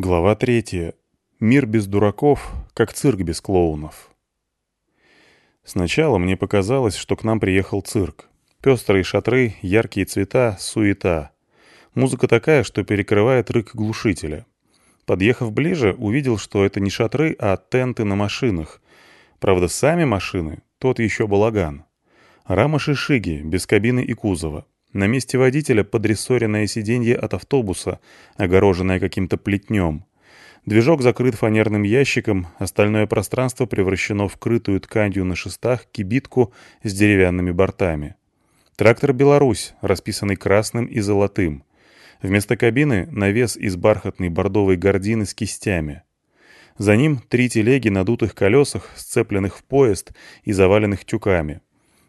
Глава третья. Мир без дураков, как цирк без клоунов. Сначала мне показалось, что к нам приехал цирк. Пестрые шатры, яркие цвета, суета. Музыка такая, что перекрывает рык глушителя. Подъехав ближе, увидел, что это не шатры, а тенты на машинах. Правда, сами машины — тот еще балаган. Рама шишиги, без кабины и кузова. На месте водителя подрессоренное сиденье от автобуса, огороженное каким-то плетнем. Движок закрыт фанерным ящиком, остальное пространство превращено в крытую тканью на шестах кибитку с деревянными бортами. Трактор «Беларусь», расписанный красным и золотым. Вместо кабины навес из бархатной бордовой гардины с кистями. За ним три телеги на дутых колесах, сцепленных в поезд и заваленных тюками.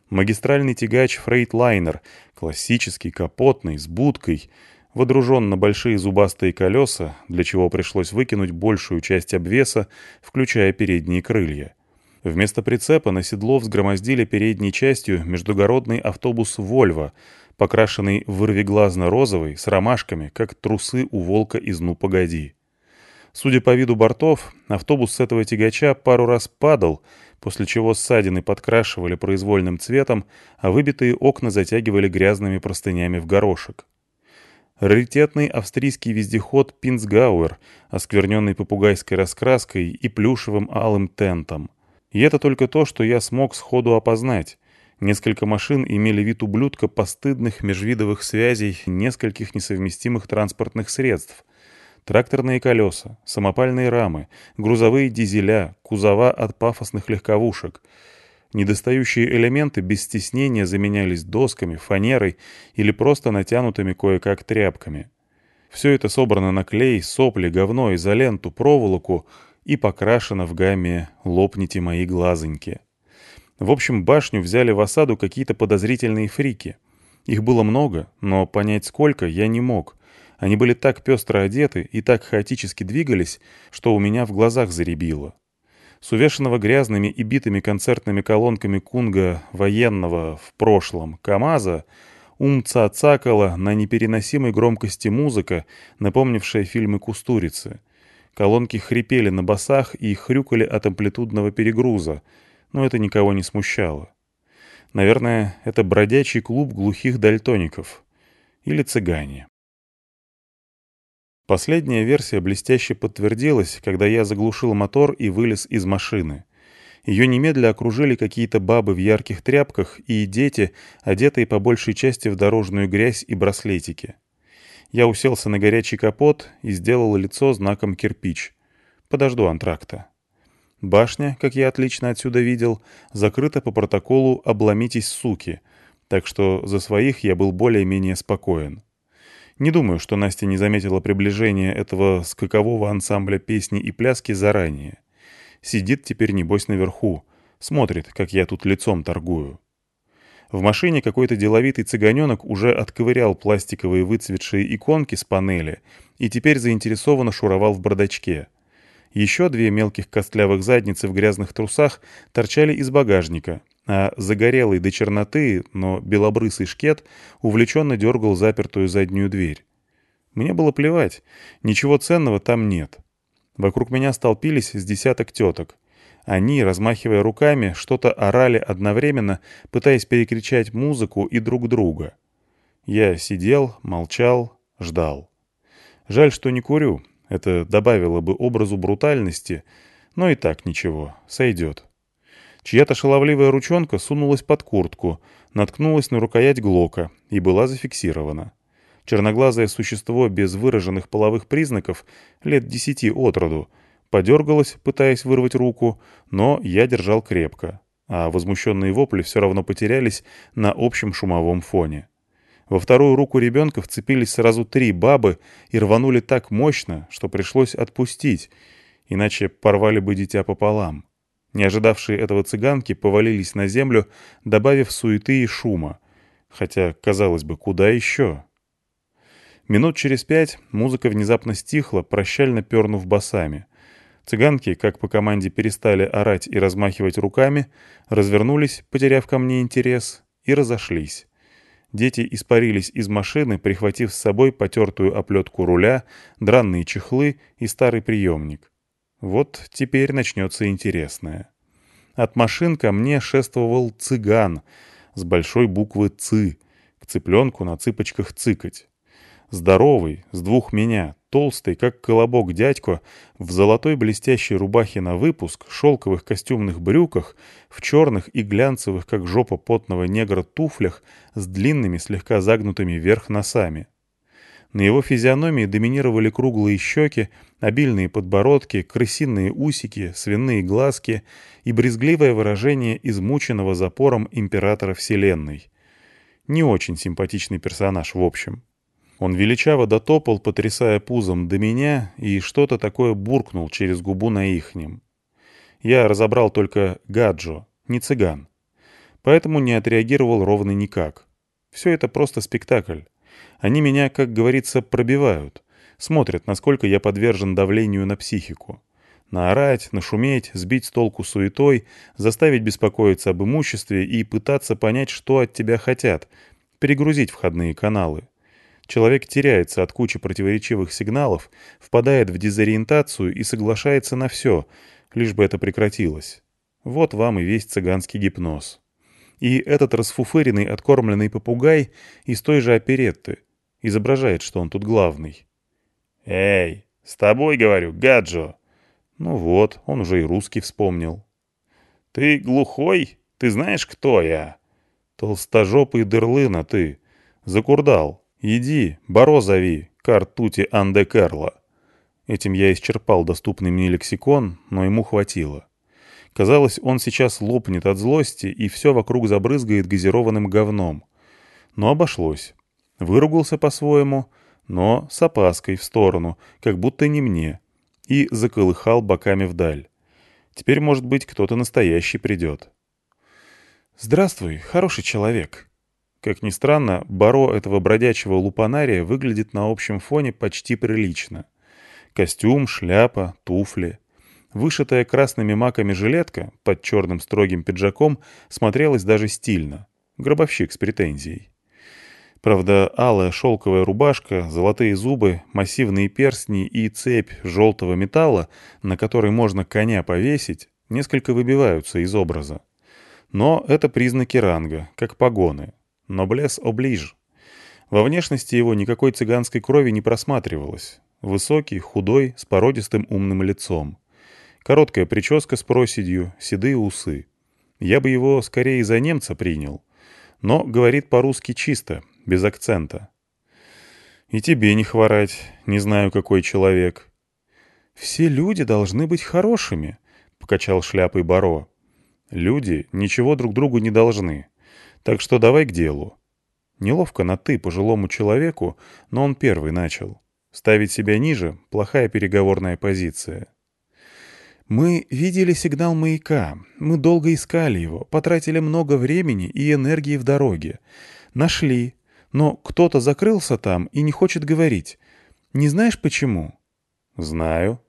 Магистральный тягач «Фрейтлайнер», классический, капотный, с будкой, водружен на большие зубастые колеса, для чего пришлось выкинуть большую часть обвеса, включая передние крылья. Вместо прицепа на седло взгромоздили передней частью междугородный автобус «Вольво», покрашенный вырвиглазно-розовый, с ромашками, как трусы у волка из «Ну, погоди». Судя по виду бортов, автобус с этого тягача пару раз падал — после чего ссадины подкрашивали произвольным цветом, а выбитые окна затягивали грязными простынями в горошек. Раритетный австрийский вездеход «Пинцгауэр», оскверненный попугайской раскраской и плюшевым алым тентом. И это только то, что я смог сходу опознать. Несколько машин имели вид ублюдка постыдных межвидовых связей нескольких несовместимых транспортных средств, Тракторные колеса, самопальные рамы, грузовые дизеля, кузова от пафосных легковушек. Недостающие элементы без стеснения заменялись досками, фанерой или просто натянутыми кое-как тряпками. Все это собрано на клей, сопли, говно, изоленту, проволоку и покрашено в гамме «Лопните мои глазоньки». В общем, башню взяли в осаду какие-то подозрительные фрики. Их было много, но понять сколько я не мог. Они были так пестро одеты и так хаотически двигались, что у меня в глазах заребило. С увешанного грязными и битыми концертными колонками кунга военного в прошлом КамАЗа умца цакала на непереносимой громкости музыка, напомнившая фильмы Кустурицы. Колонки хрипели на басах и хрюкали от амплитудного перегруза, но это никого не смущало. Наверное, это бродячий клуб глухих дальтоников. Или цыгане. Последняя версия блестяще подтвердилась, когда я заглушил мотор и вылез из машины. Ее немедля окружили какие-то бабы в ярких тряпках и дети, одетые по большей части в дорожную грязь и браслетики. Я уселся на горячий капот и сделал лицо знаком кирпич. Подожду антракта. Башня, как я отлично отсюда видел, закрыта по протоколу «обломитесь, суки», так что за своих я был более-менее спокоен. Не думаю, что Настя не заметила приближения этого скакового ансамбля песни и пляски заранее. Сидит теперь, небось, наверху, смотрит, как я тут лицом торгую. В машине какой-то деловитый цыганенок уже отковырял пластиковые выцветшие иконки с панели и теперь заинтересованно шуровал в бардачке. Еще две мелких костлявых задницы в грязных трусах торчали из багажника, а загорелый до черноты, но белобрысый шкет увлеченно дергал запертую заднюю дверь. Мне было плевать, ничего ценного там нет. Вокруг меня столпились с десяток теток. Они, размахивая руками, что-то орали одновременно, пытаясь перекричать музыку и друг друга. Я сидел, молчал, ждал. Жаль, что не курю, это добавило бы образу брутальности, но и так ничего, сойдет. Чья-то шаловливая ручонка сунулась под куртку, наткнулась на рукоять Глока и была зафиксирована. Черноглазое существо без выраженных половых признаков, лет десяти от роду, подергалось, пытаясь вырвать руку, но я держал крепко, а возмущенные вопли все равно потерялись на общем шумовом фоне. Во вторую руку ребенка вцепились сразу три бабы и рванули так мощно, что пришлось отпустить, иначе порвали бы дитя пополам. Не ожидавшие этого цыганки повалились на землю, добавив суеты и шума. Хотя, казалось бы, куда еще? Минут через пять музыка внезапно стихла, прощально пернув басами. Цыганки, как по команде, перестали орать и размахивать руками, развернулись, потеряв ко мне интерес, и разошлись. Дети испарились из машины, прихватив с собой потертую оплетку руля, дранные чехлы и старый приемник. Вот теперь начнется интересное. От машин ко мне шествовал цыган с большой буквы «цы», к цыпленку на цыпочках цыкать. Здоровый, с двух меня, толстый, как колобок дядько, в золотой блестящей рубахе на выпуск, шелковых костюмных брюках, в черных и глянцевых, как жопа потного негра, туфлях с длинными, слегка загнутыми вверх носами. На его физиономии доминировали круглые щеки, обильные подбородки, крысиные усики, свиные глазки и брезгливое выражение измученного запором императора Вселенной. Не очень симпатичный персонаж в общем. Он величаво дотопал, потрясая пузом до меня, и что-то такое буркнул через губу на ихнем. Я разобрал только гаджо, не цыган. Поэтому не отреагировал ровно никак. Все это просто спектакль. Они меня, как говорится, пробивают. Смотрят, насколько я подвержен давлению на психику. Наорать, нашуметь, сбить с толку суетой, заставить беспокоиться об имуществе и пытаться понять, что от тебя хотят, перегрузить входные каналы. Человек теряется от кучи противоречивых сигналов, впадает в дезориентацию и соглашается на все, лишь бы это прекратилось. Вот вам и весь цыганский гипноз. И этот расфуфыренный откормленный попугай из той же оперетты изображает, что он тут главный. «Эй, с тобой, говорю, Гаджо!» Ну вот, он уже и русский вспомнил. «Ты глухой? Ты знаешь, кто я?» «Толстожопый дырлына ты. Закурдал. «Иди, Баро зови, картути Анде Карло». Этим я исчерпал доступный мне лексикон, но ему хватило. Казалось, он сейчас лопнет от злости, и все вокруг забрызгает газированным говном. Но обошлось. Выругался по-своему, но с опаской в сторону, как будто не мне, и заколыхал боками вдаль. Теперь, может быть, кто-то настоящий придет. «Здравствуй, хороший человек», как ни странно, баро этого бродячего лупанария выглядит на общем фоне почти прилично. Костюм, шляпа, туфли. Вышитая красными маками жилетка под черным строгим пиджаком смотрелась даже стильно. Гробовщик с претензией. Правда, алая шелковая рубашка, золотые зубы, массивные перстни и цепь желтого металла, на которой можно коня повесить, несколько выбиваются из образа. Но это признаки ранга, как погоны. Ноблес оближ. Во внешности его никакой цыганской крови не просматривалось. Высокий, худой, с породистым умным лицом. Короткая прическа с проседью, седые усы. Я бы его скорее за немца принял. Но говорит по-русски чисто, без акцента. И тебе не хворать, не знаю, какой человек. «Все люди должны быть хорошими», — покачал шляпой Баро. «Люди ничего друг другу не должны. Так что давай к делу. Неловко на «ты» пожилому человеку, но он первый начал. Ставить себя ниже — плохая переговорная позиция. Мы видели сигнал маяка. Мы долго искали его, потратили много времени и энергии в дороге. Нашли. Но кто-то закрылся там и не хочет говорить. Не знаешь почему? Знаю.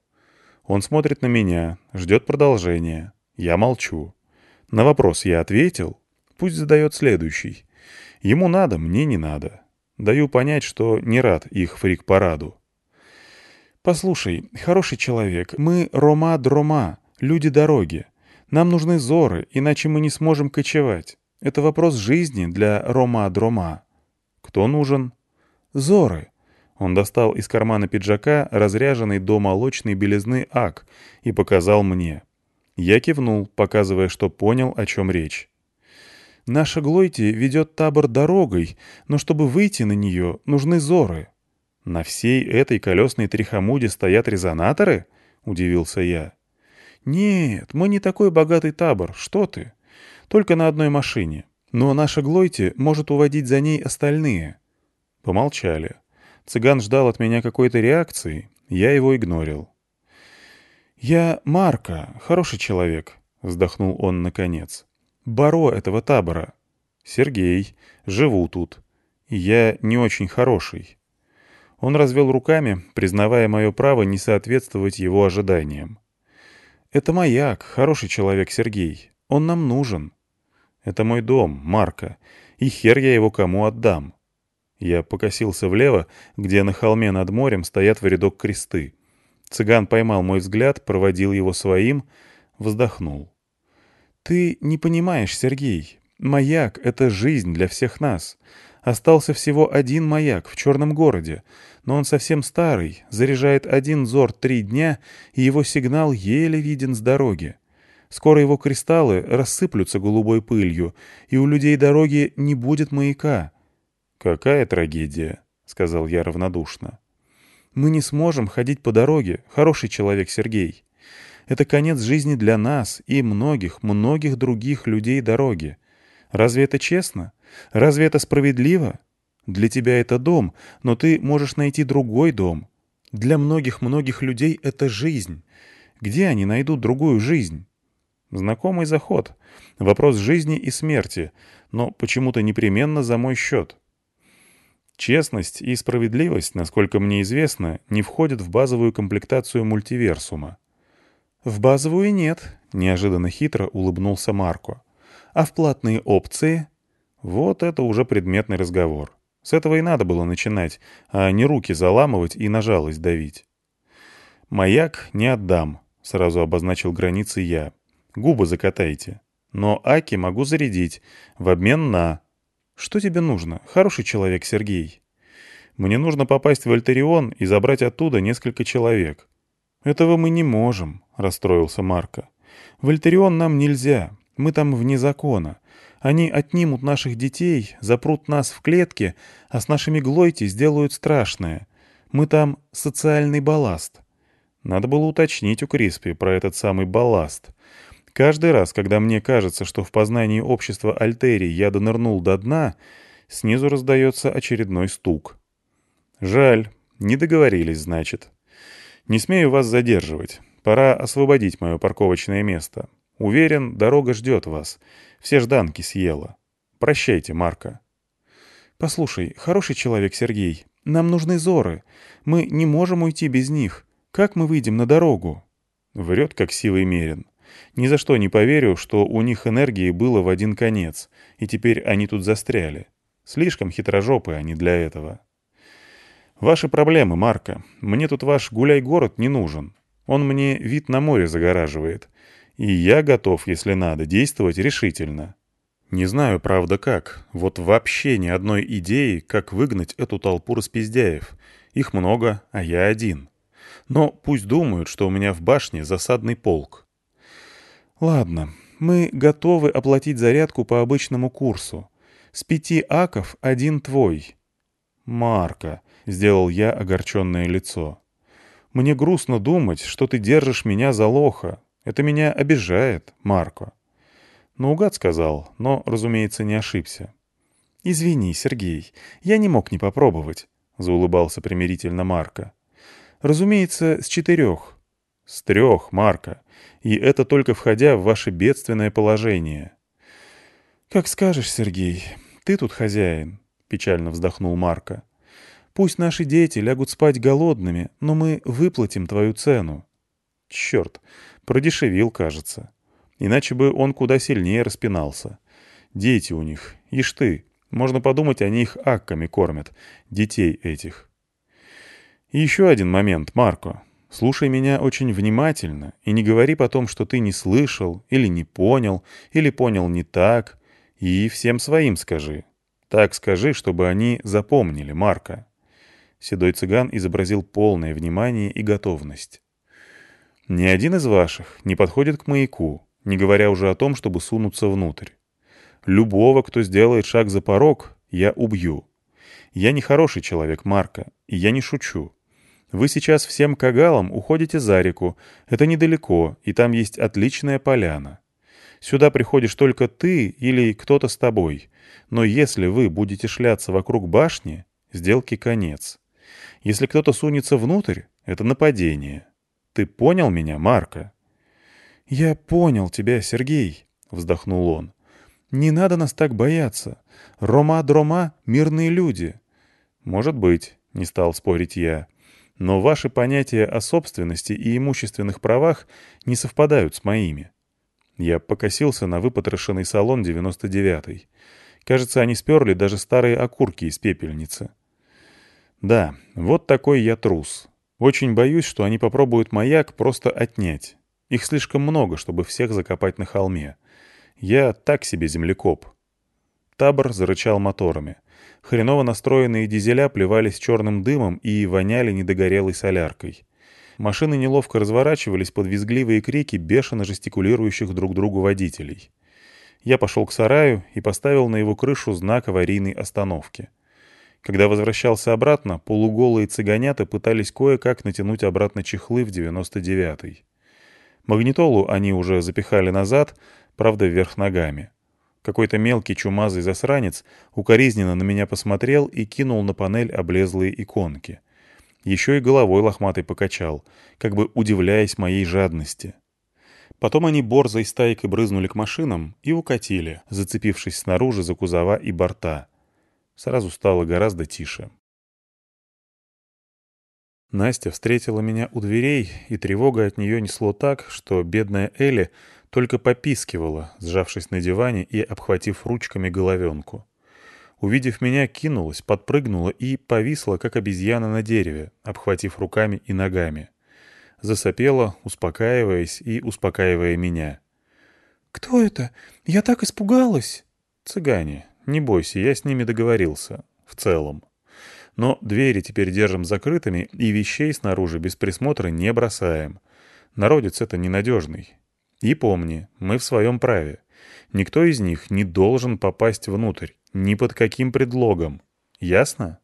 Он смотрит на меня, ждет продолжения. Я молчу. На вопрос я ответил, Пусть задает следующий. Ему надо, мне не надо. Даю понять, что не рад их фрик-параду. «Послушай, хороший человек, мы Рома-Дрома, люди дороги. Нам нужны зоры, иначе мы не сможем кочевать. Это вопрос жизни для Рома-Дрома». «Кто нужен?» «Зоры». Он достал из кармана пиджака разряженный до молочной белизны ак и показал мне. Я кивнул, показывая, что понял, о чем речь. Наша Глойти ведет табор дорогой, но чтобы выйти на нее, нужны зоры. На всей этой колесной трихомуде стоят резонаторы? Удивился я. Нет, мы не такой богатый табор, что ты. Только на одной машине. Но наша Глойти может уводить за ней остальные. Помолчали. Цыган ждал от меня какой-то реакции. Я его игнорил. «Я Марка, хороший человек», — вздохнул он наконец. Баро этого табора. Сергей. Живу тут. Я не очень хороший. Он развел руками, признавая мое право не соответствовать его ожиданиям. «Это маяк, хороший человек Сергей. Он нам нужен». «Это мой дом, Марка. и хер я его кому отдам. Я покосился влево, где на холме над морем стоят в рядок кресты. Цыган поймал мой взгляд, проводил его своим, вздохнул. «Ты не понимаешь, Сергей. Маяк — это жизнь для всех нас. Остался всего один маяк в черном городе, но он совсем старый, заряжает один зор три дня, и его сигнал еле виден с дороги. Скоро его кристаллы рассыплются голубой пылью, и у людей дороги не будет маяка. «Какая трагедия», — сказал я равнодушно. «Мы не сможем ходить по дороге, хороший человек Сергей. Это конец жизни для нас и многих, многих других людей дороги. Разве это честно? Разве это справедливо? Для тебя это дом, но ты можешь найти другой дом. Для многих-многих людей это жизнь. Где они найдут другую жизнь? Знакомый заход. Вопрос жизни и смерти, но почему-то непременно за мой счет. Честность и справедливость, насколько мне известно, не входят в базовую комплектацию мультиверсума. «В базовую нет», — неожиданно хитро улыбнулся Марко. «А в платные опции?» Вот это уже предметный разговор. С этого и надо было начинать, а не руки заламывать и на жалость давить. «Маяк не отдам», — сразу обозначил границы я. «Губы закатайте. Но Аки могу зарядить, в обмен на...» «Что тебе нужно, хороший человек Сергей?» «Мне нужно попасть в Альтерион и забрать оттуда несколько человек». «Этого мы не можем», — расстроился Марко. «В Альтерион нам нельзя, мы там вне закона. Они отнимут наших детей, запрут нас в клетке, а с нашими Глойти сделают страшное. Мы там социальный балласт». Надо было уточнить у Криспи про этот самый балласт. Каждый раз, когда мне кажется, что в познании общества Альтерии я донырнул до дна, снизу раздается очередной стук. «Жаль, не договорились, значит. Не смею вас задерживать. Пора освободить мое парковочное место. Уверен, дорога ждет вас. Все жданки съела. Прощайте, Марка». «Послушай, хороший человек Сергей, нам нужны зоры. Мы не можем уйти без них. Как мы выйдем на дорогу?» Врет, как силой мерен. Ни за что не поверю, что у них энергии было в один конец, и теперь они тут застряли. Слишком хитрожопые они для этого. «Ваши проблемы, Марка. Мне тут ваш гуляй-город не нужен. Он мне вид на море загораживает. И я готов, если надо, действовать решительно. Не знаю, правда, как. Вот вообще ни одной идеи, как выгнать эту толпу распиздяев. Их много, а я один. Но пусть думают, что у меня в башне засадный полк. Ладно, мы готовы оплатить зарядку по обычному курсу. С пяти аков один твой. Марка, — сделал я огорченное лицо. Мне грустно думать, что ты держишь меня за лоха, это меня обижает, Марко. Наугад сказал, но, разумеется, не ошибся. «Извини, Сергей, я не мог не попробовать», — заулыбался примирительно Марко. «Разумеется, с четырех». «С трех, Марко. И это только входя в ваше бедственное положение». «Как скажешь, Сергей. Ты тут хозяин», — печально вздохнул Марко. «Пусть наши дети лягут спать голодными, но мы выплатим твою цену». «Черт, Продешевил, кажется. Иначе бы он куда сильнее распинался. Дети у них, ишь ты. Можно подумать, они их акками кормят. Детей этих. И еще один момент, Марко. Слушай меня очень внимательно и не говори потом, что ты не слышал или не понял, или понял не так. И всем своим скажи. Так скажи, чтобы они запомнили, Марко. Седой цыган изобразил полное внимание и готовность. Ни один из ваших не подходит к маяку, не говоря уже о том, чтобы сунуться внутрь. Любого, кто сделает шаг за порог, я убью. Я не хороший человек, Марка, и я не шучу. Вы сейчас всем кагалам уходите за реку, это недалеко, и там есть отличная поляна. Сюда приходишь только ты или кто-то с тобой, но если вы будете шляться вокруг башни, сделки конец. Если кто-то сунется внутрь, это нападение. Ты понял меня, Марка?» «Я понял тебя, Сергей», — вздохнул он. «Не надо нас так бояться. Рома-дрома — мирные люди». «Может быть», — не стал спорить я. «Но ваши понятия о собственности и имущественных правах не совпадают с моими». Я покосился на выпотрошенный салон 99-й. Кажется, они сперли даже старые окурки из пепельницы. Да, вот такой я трус. Очень боюсь, что они попробуют маяк просто отнять. Их слишком много, чтобы всех закопать на холме. Я так себе землекоп. Табор зарычал моторами. Хреново настроенные дизеля плевались черным дымом и воняли недогорелой соляркой. Машины неловко разворачивались под визгливые крики бешено жестикулирующих друг другу водителей. Я пошел к сараю и поставил на его крышу знак аварийной остановки. Когда возвращался обратно, полуголые цыганята пытались кое-как натянуть обратно чехлы в 99-й. Магнитолу они уже запихали назад, правда, вверх ногами. Какой-то мелкий чумазый засранец укоризненно на меня посмотрел и кинул на панель облезлые иконки. Еще и головой лохматый покачал, как бы удивляясь моей жадности. Потом они борзой стайкой брызнули к машинам и укатили, зацепившись снаружи за кузова и борта. Сразу стало гораздо тише. Настя встретила меня у дверей, и тревога от нее несло так, что бедная Элли только попискивала, сжавшись на диване и обхватив ручками головенку. Увидев меня, кинулась, подпрыгнула и повисла, как обезьяна на дереве, обхватив руками и ногами. Засопела, успокаиваясь и успокаивая меня. «Кто это? Я так испугалась!» «Цыгане. Не бойся, я с ними договорился. В целом. Но двери теперь держим закрытыми и вещей снаружи без присмотра не бросаем. Народец это ненадежный. И помни, мы в своем праве. Никто из них не должен попасть внутрь, ни под каким предлогом. Ясно?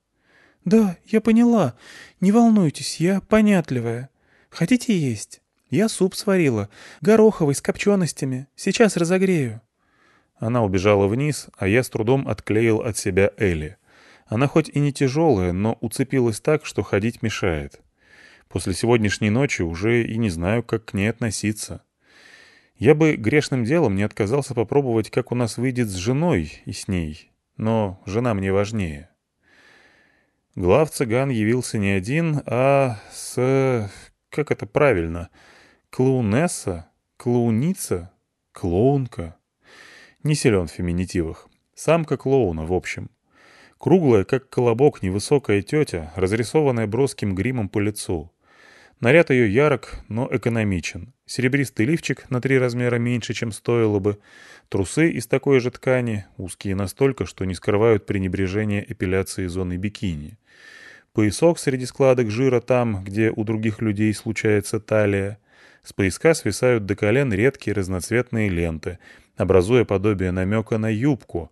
Да, я поняла. Не волнуйтесь, я понятливая. Хотите есть? Я суп сварила, гороховый с копченостями. Сейчас разогрею. Она убежала вниз, а я с трудом отклеил от себя Элли. Она хоть и не тяжелая, но уцепилась так, что ходить мешает. После сегодняшней ночи уже и не знаю, как к ней относиться. Я бы грешным делом не отказался попробовать, как у нас выйдет с женой и с ней, но жена мне важнее. Глав цыган явился не один, а с... как это правильно? Клоунесса? Клоуница? Клоунка? Не силен в феминитивах. Самка клоуна, в общем. Круглая, как колобок, невысокая тетя, разрисованная броским гримом по лицу. Наряд ее ярок, но экономичен. Серебристый лифчик на три размера меньше, чем стоило бы. Трусы из такой же ткани, узкие настолько, что не скрывают пренебрежение эпиляции зоны бикини. Поясок среди складок жира там, где у других людей случается талия. С пояска свисают до колен редкие разноцветные ленты, образуя подобие намека на юбку,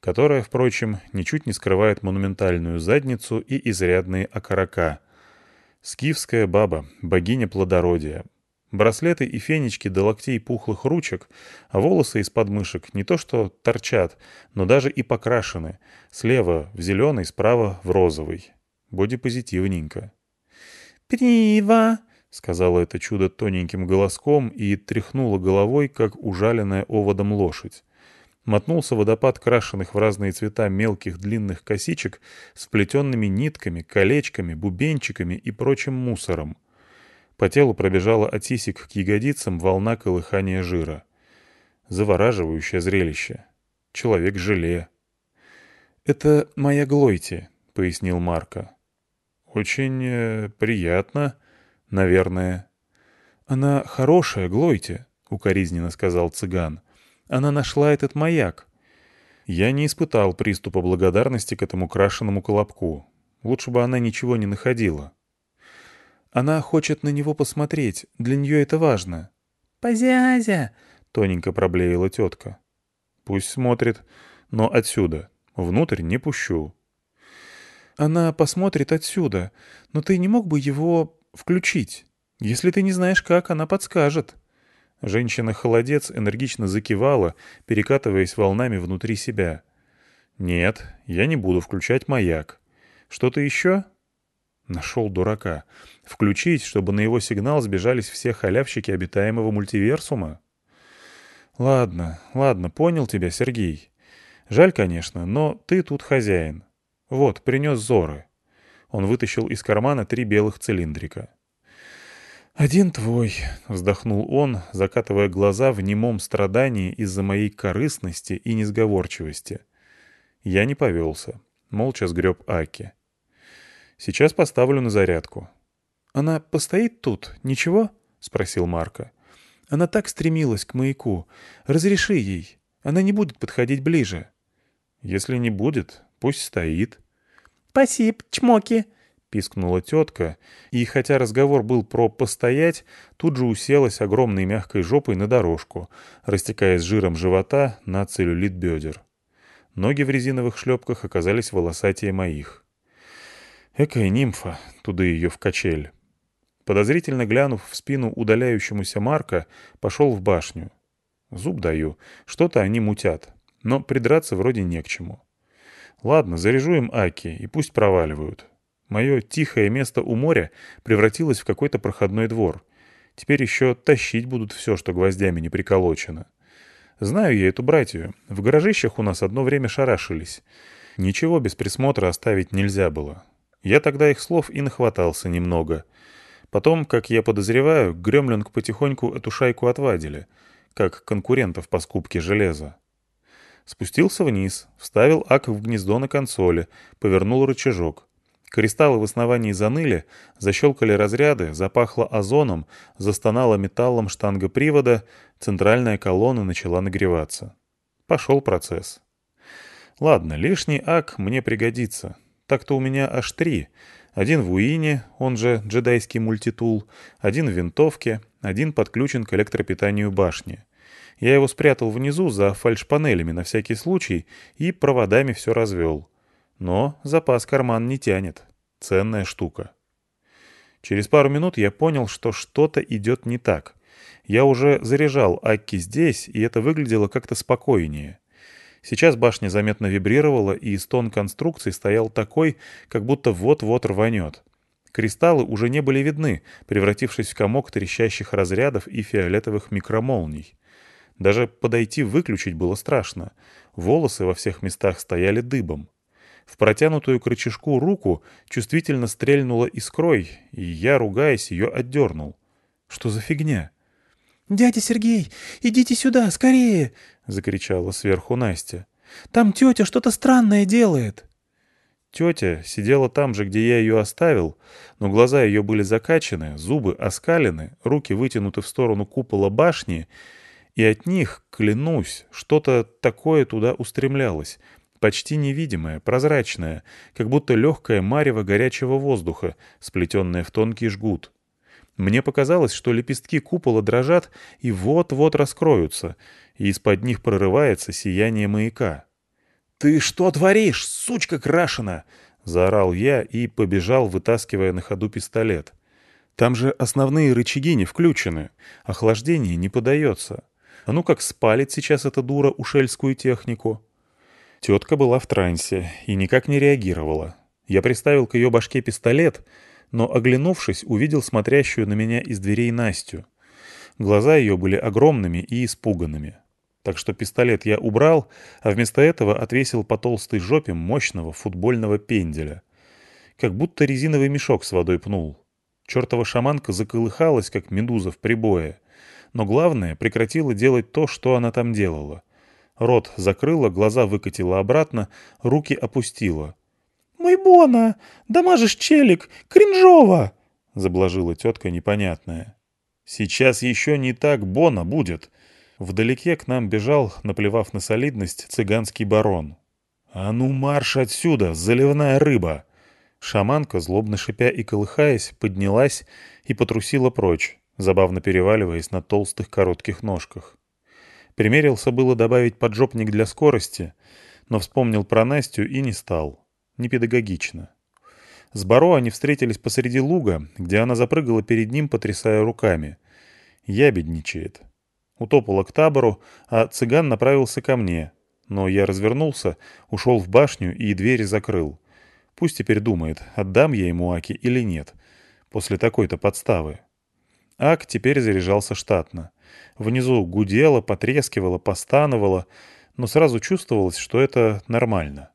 которая, впрочем, ничуть не скрывает монументальную задницу и изрядные окорока — Скифская баба, богиня плодородия. Браслеты и фенечки до локтей пухлых ручек, а волосы из подмышек не то что торчат, но даже и покрашены. Слева в зеленый, справа в розовый. Бодипозитивненько. «Пиво!» — сказала это чудо тоненьким голоском и тряхнула головой, как ужаленная оводом лошадь мотнулся водопад крашеных в разные цвета мелких длинных косичек с плетенными нитками, колечками, бубенчиками и прочим мусором. По телу пробежала от сисек к ягодицам волна колыхания жира. Завораживающее зрелище. Человек-желе. «Это моя Глойти», — пояснил Марко. «Очень э, приятно, наверное». «Она хорошая, Глойти», — укоризненно сказал цыган. Она нашла этот маяк. Я не испытал приступа благодарности к этому крашеному колобку. Лучше бы она ничего не находила. Она хочет на него посмотреть, для нее это важно. «Позязя!» — тоненько проблеяла тетка. «Пусть смотрит, но отсюда. Внутрь не пущу». «Она посмотрит отсюда, но ты не мог бы его включить? Если ты не знаешь как, она подскажет». Женщина-холодец энергично закивала, перекатываясь волнами внутри себя. «Нет, я не буду включать маяк. Что-то еще?» Нашел дурака. Включить, чтобы на его сигнал сбежались все халявщики обитаемого мультиверсума? Ладно, ладно, понял тебя, Сергей. Жаль, конечно, но ты тут хозяин. Вот, принес Зоры. Он вытащил из кармана три белых цилиндрика. «Один твой», — вздохнул он, закатывая глаза в немом страдании из-за моей корыстности и несговорчивости. Я не повелся. Молча сгреб Аки. Сейчас поставлю на зарядку. «Она постоит тут? Ничего?» — спросил Марка. «Она так стремилась к маяку. Разреши ей. Она не будет подходить ближе». «Если не будет, пусть стоит». «Спасибо, чмоки!» — пискнула тетка, и, хотя разговор был про «постоять», тут же уселась огромной мягкой жопой на дорожку, растекаясь жиром живота на целлюлит бедер. Ноги в резиновых шлепках оказались волосатее моих. Экая нимфа, туда ее в качель. Подозрительно глянув в спину удаляющемуся Марка, пошел в башню. Зуб даю, что-то они мутят, но придраться вроде не к чему. Ладно, заряжу им Аки, и пусть проваливают. Мое тихое место у моря превратилось в какой-то проходной двор. Теперь еще тащить будут все, что гвоздями не приколочено. Знаю я эту братью. В гаражищах у нас одно время шарашились. Ничего без присмотра оставить нельзя было. Я тогда их слов и нахватался немного. Потом, как я подозреваю, Гремлинг потихоньку эту шайку отвадили, как конкурентов по скупке железа. Спустился вниз, вставил ак в гнездо на консоли, повернул рычажок. Кристаллы в основании заныли, защелкали разряды, запахло озоном, застонало металлом штанга привода, центральная колонна начала нагреваться. Пошел процесс. Ладно, лишний ак мне пригодится. Так-то у меня аж три. Один в Уине, он же джедайский мультитул, один в винтовке, один подключен к электропитанию башни. Я его спрятал внизу за фальшпанелями на всякий случай и проводами все развел. Но запас карман не тянет. Ценная штука. Через пару минут я понял, что что-то идет не так. Я уже заряжал Акки здесь, и это выглядело как-то спокойнее. Сейчас башня заметно вибрировала, и стон конструкции стоял такой, как будто вот-вот рванет. Кристаллы уже не были видны, превратившись в комок трещащих разрядов и фиолетовых микромолний. Даже подойти выключить было страшно. Волосы во всех местах стояли дыбом. В протянутую к рычажку руку чувствительно стрельнула искрой, и я, ругаясь, ее отдернул. Что за фигня? «Дядя Сергей, идите сюда, скорее!» — закричала сверху Настя. «Там тетя что-то странное делает!» Тетя сидела там же, где я ее оставил, но глаза ее были закачаны, зубы оскалены, руки вытянуты в сторону купола башни, и от них, клянусь, что-то такое туда устремлялось, почти невидимое, прозрачное, как будто легкое марево горячего воздуха, сплетенное в тонкий жгут. Мне показалось, что лепестки купола дрожат и вот-вот раскроются, и из-под них прорывается сияние маяка. «Ты что творишь, сучка крашена?» — заорал я и побежал, вытаскивая на ходу пистолет. «Там же основные рычаги не включены, охлаждение не подается. А ну как спалит сейчас эта дура ушельскую технику?» Тетка была в трансе и никак не реагировала. Я приставил к ее башке пистолет, но, оглянувшись, увидел смотрящую на меня из дверей Настю. Глаза ее были огромными и испуганными. Так что пистолет я убрал, а вместо этого отвесил по толстой жопе мощного футбольного пенделя. Как будто резиновый мешок с водой пнул. Чертова шаманка заколыхалась, как медуза в прибое. Но главное, прекратила делать то, что она там делала. Рот закрыла, глаза выкатила обратно, руки опустила. «Мой Бона! Дамажишь челик! Кринжово!» — заблажила тетка непонятная. «Сейчас еще не так Бона будет!» Вдалеке к нам бежал, наплевав на солидность, цыганский барон. «А ну марш отсюда, заливная рыба!» Шаманка, злобно шипя и колыхаясь, поднялась и потрусила прочь, забавно переваливаясь на толстых коротких ножках. Примерился было добавить поджопник для скорости, но вспомнил про Настю и не стал. Непедагогично. С Баро они встретились посреди луга, где она запрыгала перед ним, потрясая руками. Ябедничает. Утопала к табору, а цыган направился ко мне. Но я развернулся, ушел в башню и двери закрыл. Пусть теперь думает, отдам я ему Аки или нет, после такой-то подставы. Ак теперь заряжался штатно. Внизу гудело, потрескивало, постановало, но сразу чувствовалось, что это нормально.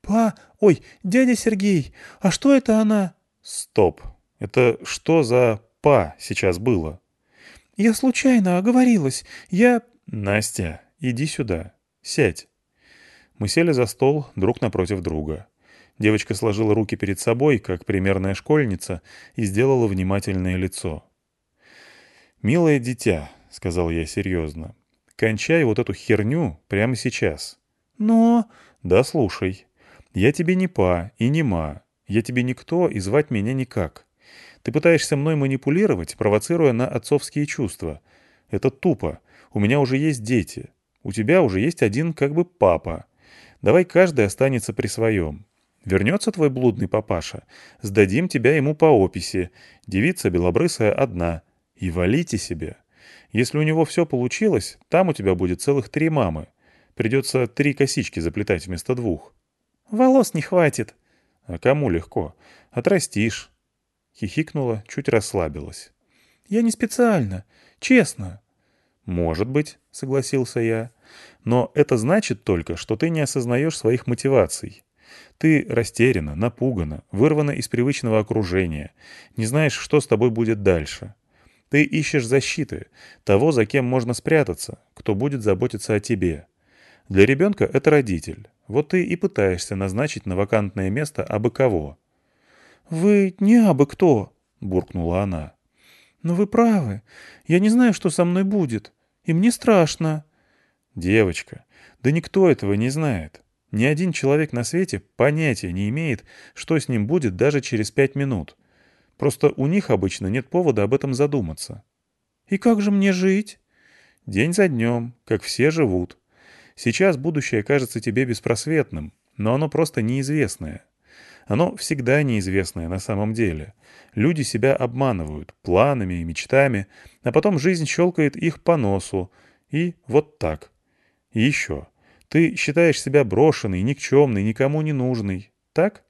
«Па... Ой, дядя Сергей, а что это она...» «Стоп. Это что за «па» сейчас было?» «Я случайно оговорилась. Я...» «Настя, иди сюда. Сядь». Мы сели за стол друг напротив друга. Девочка сложила руки перед собой, как примерная школьница, и сделала внимательное лицо. «Милое дитя», — сказал я серьезно, — «кончай вот эту херню прямо сейчас». «Но...» «Да слушай. Я тебе не па и не ма. Я тебе никто и звать меня никак. Ты пытаешься мной манипулировать, провоцируя на отцовские чувства. Это тупо. У меня уже есть дети. У тебя уже есть один как бы папа. Давай каждый останется при своем. Вернется твой блудный папаша, сдадим тебя ему по описи. Девица белобрысая одна. И валите себе. Если у него все получилось, там у тебя будет целых три мамы. Придется три косички заплетать вместо двух. «Волос не хватит». «А кому легко? Отрастишь». Хихикнула, чуть расслабилась. «Я не специально. Честно». «Может быть», — согласился я. «Но это значит только, что ты не осознаешь своих мотиваций. Ты растеряна, напугана, вырвана из привычного окружения, не знаешь, что с тобой будет дальше. Ты ищешь защиты, того, за кем можно спрятаться, кто будет заботиться о тебе. Для ребенка это родитель. Вот ты и пытаешься назначить на вакантное место абы кого. «Вы не абы кто», — буркнула она. «Но вы правы. Я не знаю, что со мной будет. И мне страшно». «Девочка, да никто этого не знает. Ни один человек на свете понятия не имеет, что с ним будет даже через пять минут. Просто у них обычно нет повода об этом задуматься». «И как же мне жить?» «День за днем, как все живут. Сейчас будущее кажется тебе беспросветным, но оно просто неизвестное. Оно всегда неизвестное на самом деле. Люди себя обманывают планами и мечтами, а потом жизнь щелкает их по носу. И вот так. И еще. Ты считаешь себя брошенной, никчемной, никому не нужной. Так?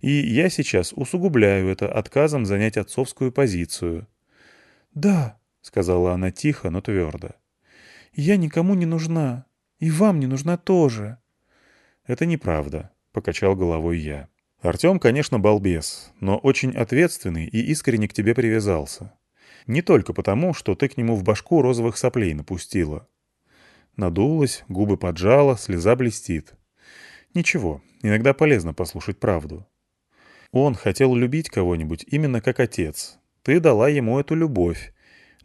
И я сейчас усугубляю это отказом занять отцовскую позицию. «Да», — сказала она тихо, но твердо. «Я никому не нужна. И вам не нужна тоже». «Это неправда», — покачал головой я. Артем, конечно, балбес, но очень ответственный и искренне к тебе привязался. Не только потому, что ты к нему в башку розовых соплей напустила. Надулась, губы поджала, слеза блестит. Ничего, иногда полезно послушать правду. Он хотел любить кого-нибудь именно как отец. Ты дала ему эту любовь.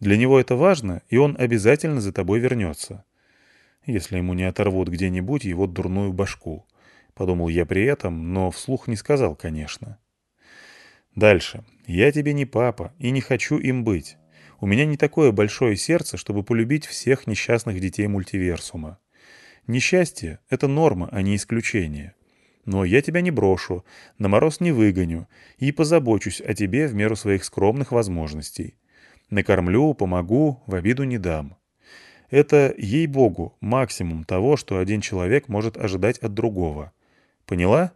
Для него это важно, и он обязательно за тобой вернется. Если ему не оторвут где-нибудь его дурную башку. Подумал я при этом, но вслух не сказал, конечно. Дальше. Я тебе не папа и не хочу им быть. У меня не такое большое сердце, чтобы полюбить всех несчастных детей мультиверсума. Несчастье — это норма, а не исключение. Но я тебя не брошу, на мороз не выгоню и позабочусь о тебе в меру своих скромных возможностей. Накормлю, помогу, в обиду не дам. Это, ей-богу, максимум того, что один человек может ожидать от другого. Поняла?»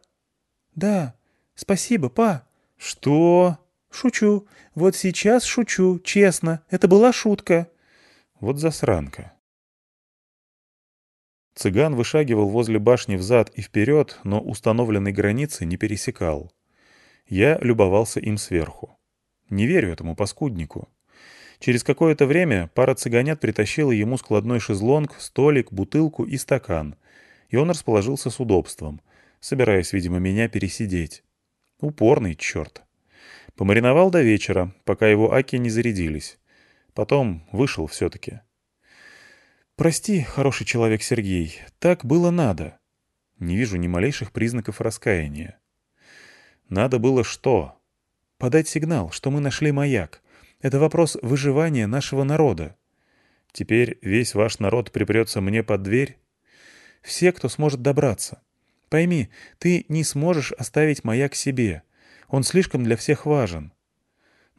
«Да. Спасибо, па». «Что?» «Шучу. Вот сейчас шучу, честно. Это была шутка». Вот засранка. Цыган вышагивал возле башни взад и вперед, но установленной границы не пересекал. Я любовался им сверху. Не верю этому паскуднику. Через какое-то время пара цыганят притащила ему складной шезлонг, столик, бутылку и стакан, и он расположился с удобством, собираясь, видимо, меня пересидеть. Упорный черт. Помариновал до вечера, пока его аки не зарядились. Потом вышел все-таки. «Прости, хороший человек Сергей, так было надо». Не вижу ни малейших признаков раскаяния. «Надо было что?» «Подать сигнал, что мы нашли маяк. Это вопрос выживания нашего народа». «Теперь весь ваш народ припрется мне под дверь?» «Все, кто сможет добраться. Пойми, ты не сможешь оставить маяк себе. Он слишком для всех важен.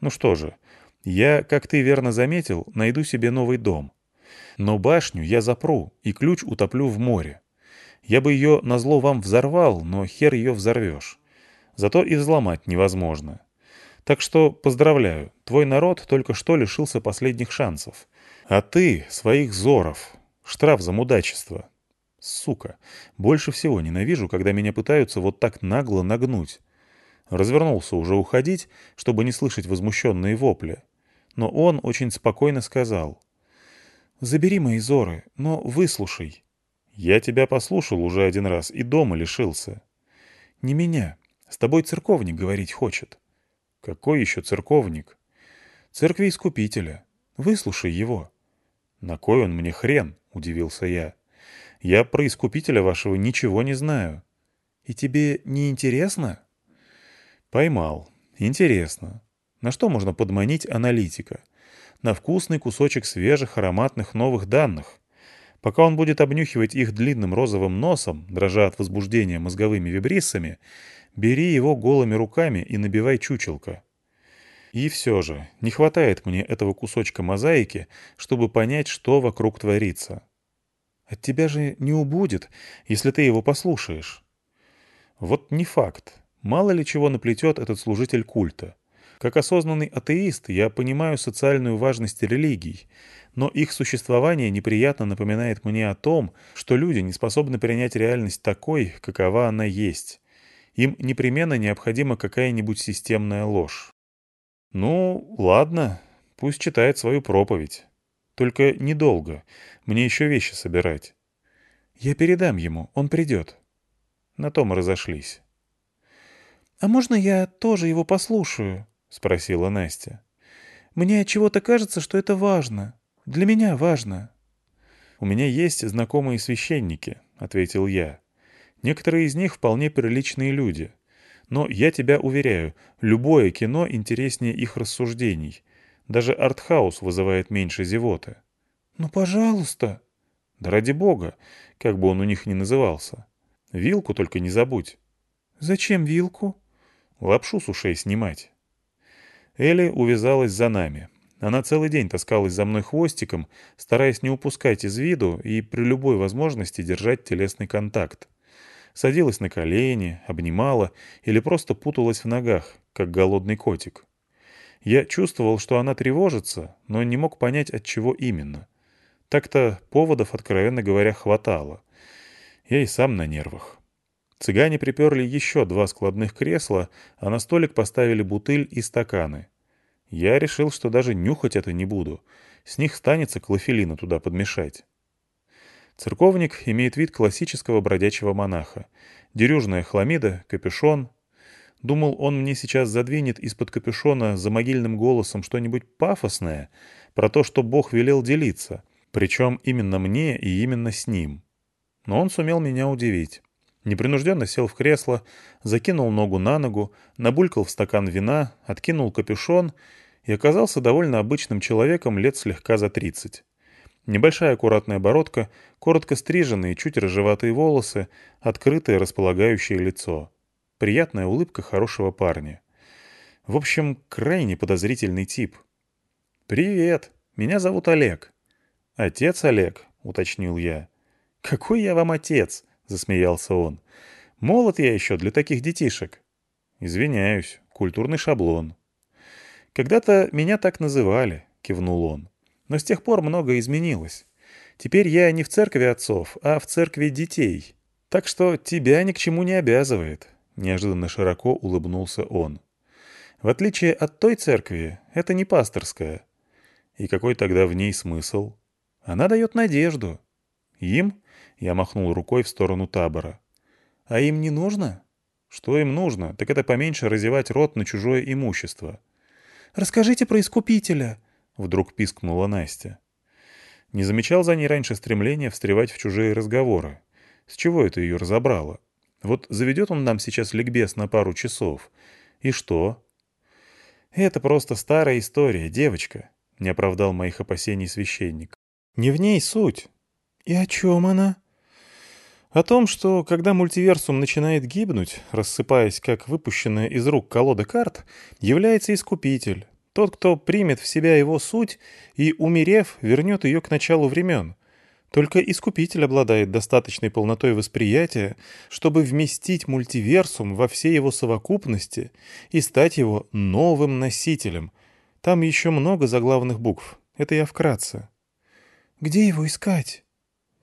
Ну что же, я, как ты верно заметил, найду себе новый дом. Но башню я запру и ключ утоплю в море. Я бы ее назло вам взорвал, но хер ее взорвешь. Зато и взломать невозможно. Так что поздравляю, твой народ только что лишился последних шансов. А ты — своих зоров. Штраф за мудачество. Сука. Больше всего ненавижу, когда меня пытаются вот так нагло нагнуть. Развернулся уже уходить, чтобы не слышать возмущенные вопли. Но он очень спокойно сказал. «Забери мои зоры, но выслушай». Я тебя послушал уже один раз и дома лишился. Не меня. С тобой церковник говорить хочет. Какой еще церковник? Церкви Искупителя. Выслушай его. На кой он мне хрен? Удивился я. Я про Искупителя вашего ничего не знаю. И тебе не интересно? Поймал. Интересно. На что можно подманить аналитика? На вкусный кусочек свежих ароматных новых данных. Пока он будет обнюхивать их длинным розовым носом, дрожа от возбуждения мозговыми вибриссами, бери его голыми руками и набивай чучелко. И все же, не хватает мне этого кусочка мозаики, чтобы понять, что вокруг творится. От тебя же не убудет, если ты его послушаешь. Вот не факт. Мало ли чего наплетет этот служитель культа. Как осознанный атеист я понимаю социальную важность религий, но их существование неприятно напоминает мне о том, что люди не способны принять реальность такой, какова она есть. Им непременно необходима какая-нибудь системная ложь. Ну, ладно, пусть читает свою проповедь. Только недолго, мне еще вещи собирать. Я передам ему, он придет. На том разошлись. «А можно я тоже его послушаю?» — спросила Настя. «Мне чего-то кажется, что это важно. Для меня важно». «У меня есть знакомые священники», — ответил я. «Некоторые из них вполне приличные люди. Но я тебя уверяю, любое кино интереснее их рассуждений. Даже артхаус вызывает меньше зевоты». «Ну, пожалуйста». «Да ради бога, как бы он у них ни назывался. Вилку только не забудь». «Зачем вилку?» «Лапшу с ушей снимать». Элли увязалась за нами. Она целый день таскалась за мной хвостиком, стараясь не упускать из виду и при любой возможности держать телесный контакт. Садилась на колени, обнимала или просто путалась в ногах, как голодный котик. Я чувствовал, что она тревожится, но не мог понять, от чего именно. Так-то поводов, откровенно говоря, хватало. Я и сам на нервах. Цыгане приперли еще два складных кресла, а на столик поставили бутыль и стаканы — я решил, что даже нюхать это не буду. С них станется клофелина туда подмешать. Церковник имеет вид классического бродячего монаха. Дерюжная хламида, капюшон. Думал, он мне сейчас задвинет из-под капюшона за могильным голосом что-нибудь пафосное про то, что Бог велел делиться, причем именно мне и именно с ним. Но он сумел меня удивить. Непринужденно сел в кресло, закинул ногу на ногу, набулькал в стакан вина, откинул капюшон и оказался довольно обычным человеком лет слегка за тридцать. Небольшая аккуратная бородка, коротко стриженные, чуть рыжеватые волосы, открытое располагающее лицо. Приятная улыбка хорошего парня. В общем, крайне подозрительный тип. «Привет, меня зовут Олег». «Отец Олег», — уточнил я. «Какой я вам отец?» — засмеялся он. «Молод я еще для таких детишек». «Извиняюсь, культурный шаблон». «Когда-то меня так называли», — кивнул он. «Но с тех пор многое изменилось. Теперь я не в церкви отцов, а в церкви детей. Так что тебя ни к чему не обязывает», — неожиданно широко улыбнулся он. «В отличие от той церкви, это не пасторская. И какой тогда в ней смысл? Она дает надежду. Им?» — я махнул рукой в сторону табора. «А им не нужно?» «Что им нужно? Так это поменьше разевать рот на чужое имущество». Расскажите про Искупителя!» — вдруг пискнула Настя. Не замечал за ней раньше стремления встревать в чужие разговоры. С чего это ее разобрало? Вот заведет он нам сейчас ликбез на пару часов. И что? Это просто старая история, девочка, — не оправдал моих опасений священник. Не в ней суть. И о чем она? О том, что когда мультиверсум начинает гибнуть, рассыпаясь как выпущенная из рук колода карт, является Искупитель, тот, кто примет в себя его суть и, умерев, вернет ее к началу времен. Только Искупитель обладает достаточной полнотой восприятия, чтобы вместить мультиверсум во всей его совокупности и стать его новым носителем. Там еще много заглавных букв. Это я вкратце. «Где его искать?»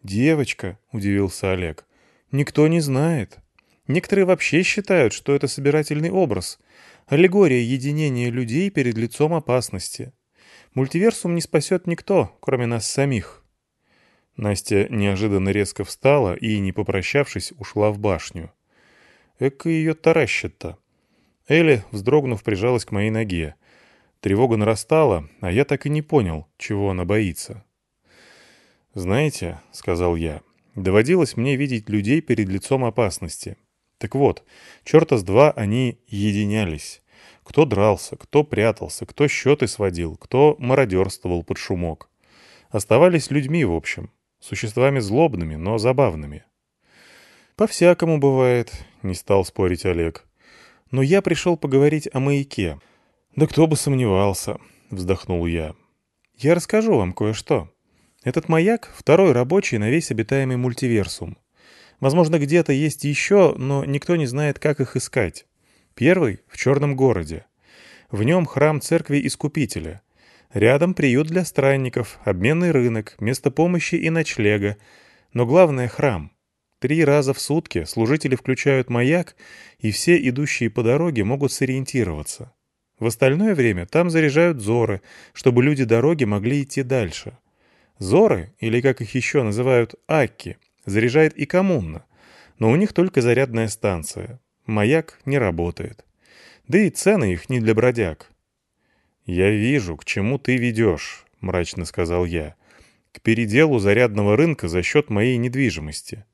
«Девочка», — удивился Олег, — «никто не знает. Некоторые вообще считают, что это собирательный образ, аллегория единения людей перед лицом опасности. Мультиверсум не спасет никто, кроме нас самих». Настя неожиданно резко встала и, не попрощавшись, ушла в башню. Эка ее таращит-то. Элли, вздрогнув, прижалась к моей ноге. Тревога нарастала, а я так и не понял, чего она боится. «Знаете», — сказал я, — «доводилось мне видеть людей перед лицом опасности. Так вот, черта с два они единялись. Кто дрался, кто прятался, кто счеты сводил, кто мародерствовал под шумок. Оставались людьми, в общем, существами злобными, но забавными. «По-всякому бывает», — не стал спорить Олег. «Но я пришел поговорить о маяке». «Да кто бы сомневался», — вздохнул я. «Я расскажу вам кое-что. Этот маяк — второй рабочий на весь обитаемый мультиверсум. Возможно, где-то есть еще, но никто не знает, как их искать. Первый — в Черном городе. В нем храм церкви Искупителя. Рядом приют для странников, обменный рынок, место помощи и ночлега. Но главное — храм. Три раза в сутки служители включают маяк, и все идущие по дороге могут сориентироваться. В остальное время там заряжают зоры, чтобы люди дороги могли идти дальше. Зоры, или как их еще называют, акки, заряжает и коммуна, но у них только зарядная станция. Маяк не работает. Да и цены их не для бродяг. «Я вижу, к чему ты ведешь», — мрачно сказал я. «К переделу зарядного рынка за счет моей недвижимости».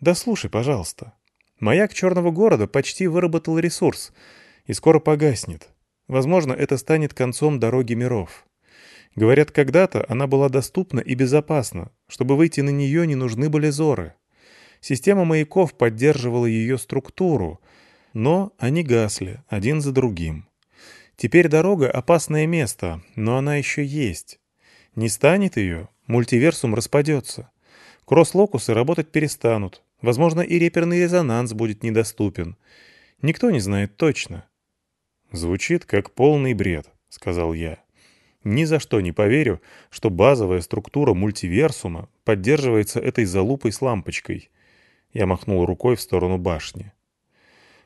«Да слушай, пожалуйста. Маяк Черного города почти выработал ресурс и скоро погаснет. Возможно, это станет концом дороги миров. Говорят, когда-то она была доступна и безопасна. Чтобы выйти на нее, не нужны были зоры. Система маяков поддерживала ее структуру, но они гасли один за другим. Теперь дорога — опасное место, но она еще есть. Не станет ее, мультиверсум распадется. Кросс-локусы работать перестанут. Возможно, и реперный резонанс будет недоступен. Никто не знает точно. «Звучит как полный бред», — сказал я. Ни за что не поверю, что базовая структура мультиверсума поддерживается этой залупой с лампочкой. Я махнул рукой в сторону башни.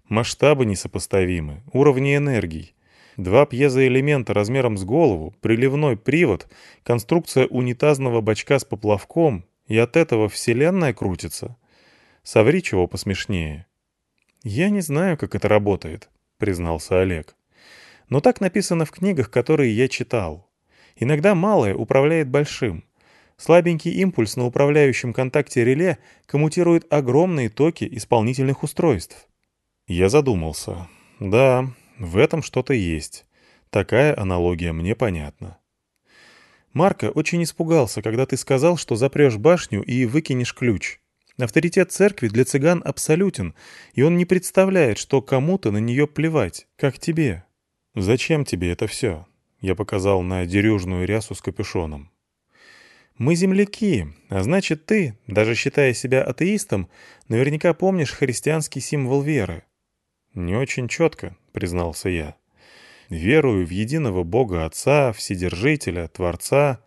Масштабы несопоставимы, уровни энергий. Два пьезоэлемента размером с голову, приливной привод, конструкция унитазного бачка с поплавком, и от этого вселенная крутится. Соври чего посмешнее. «Я не знаю, как это работает», — признался Олег. Но так написано в книгах, которые я читал. Иногда малое управляет большим. Слабенький импульс на управляющем контакте реле коммутирует огромные токи исполнительных устройств. Я задумался. Да, в этом что-то есть. Такая аналогия мне понятна. Марко очень испугался, когда ты сказал, что запрешь башню и выкинешь ключ. Авторитет церкви для цыган абсолютен, и он не представляет, что кому-то на нее плевать, как тебе. «Зачем тебе это все?» Я показал на дерюжную рясу с капюшоном. «Мы земляки, а значит ты, даже считая себя атеистом, наверняка помнишь христианский символ веры». «Не очень четко», — признался я. «Верую в единого Бога Отца, Вседержителя, Творца,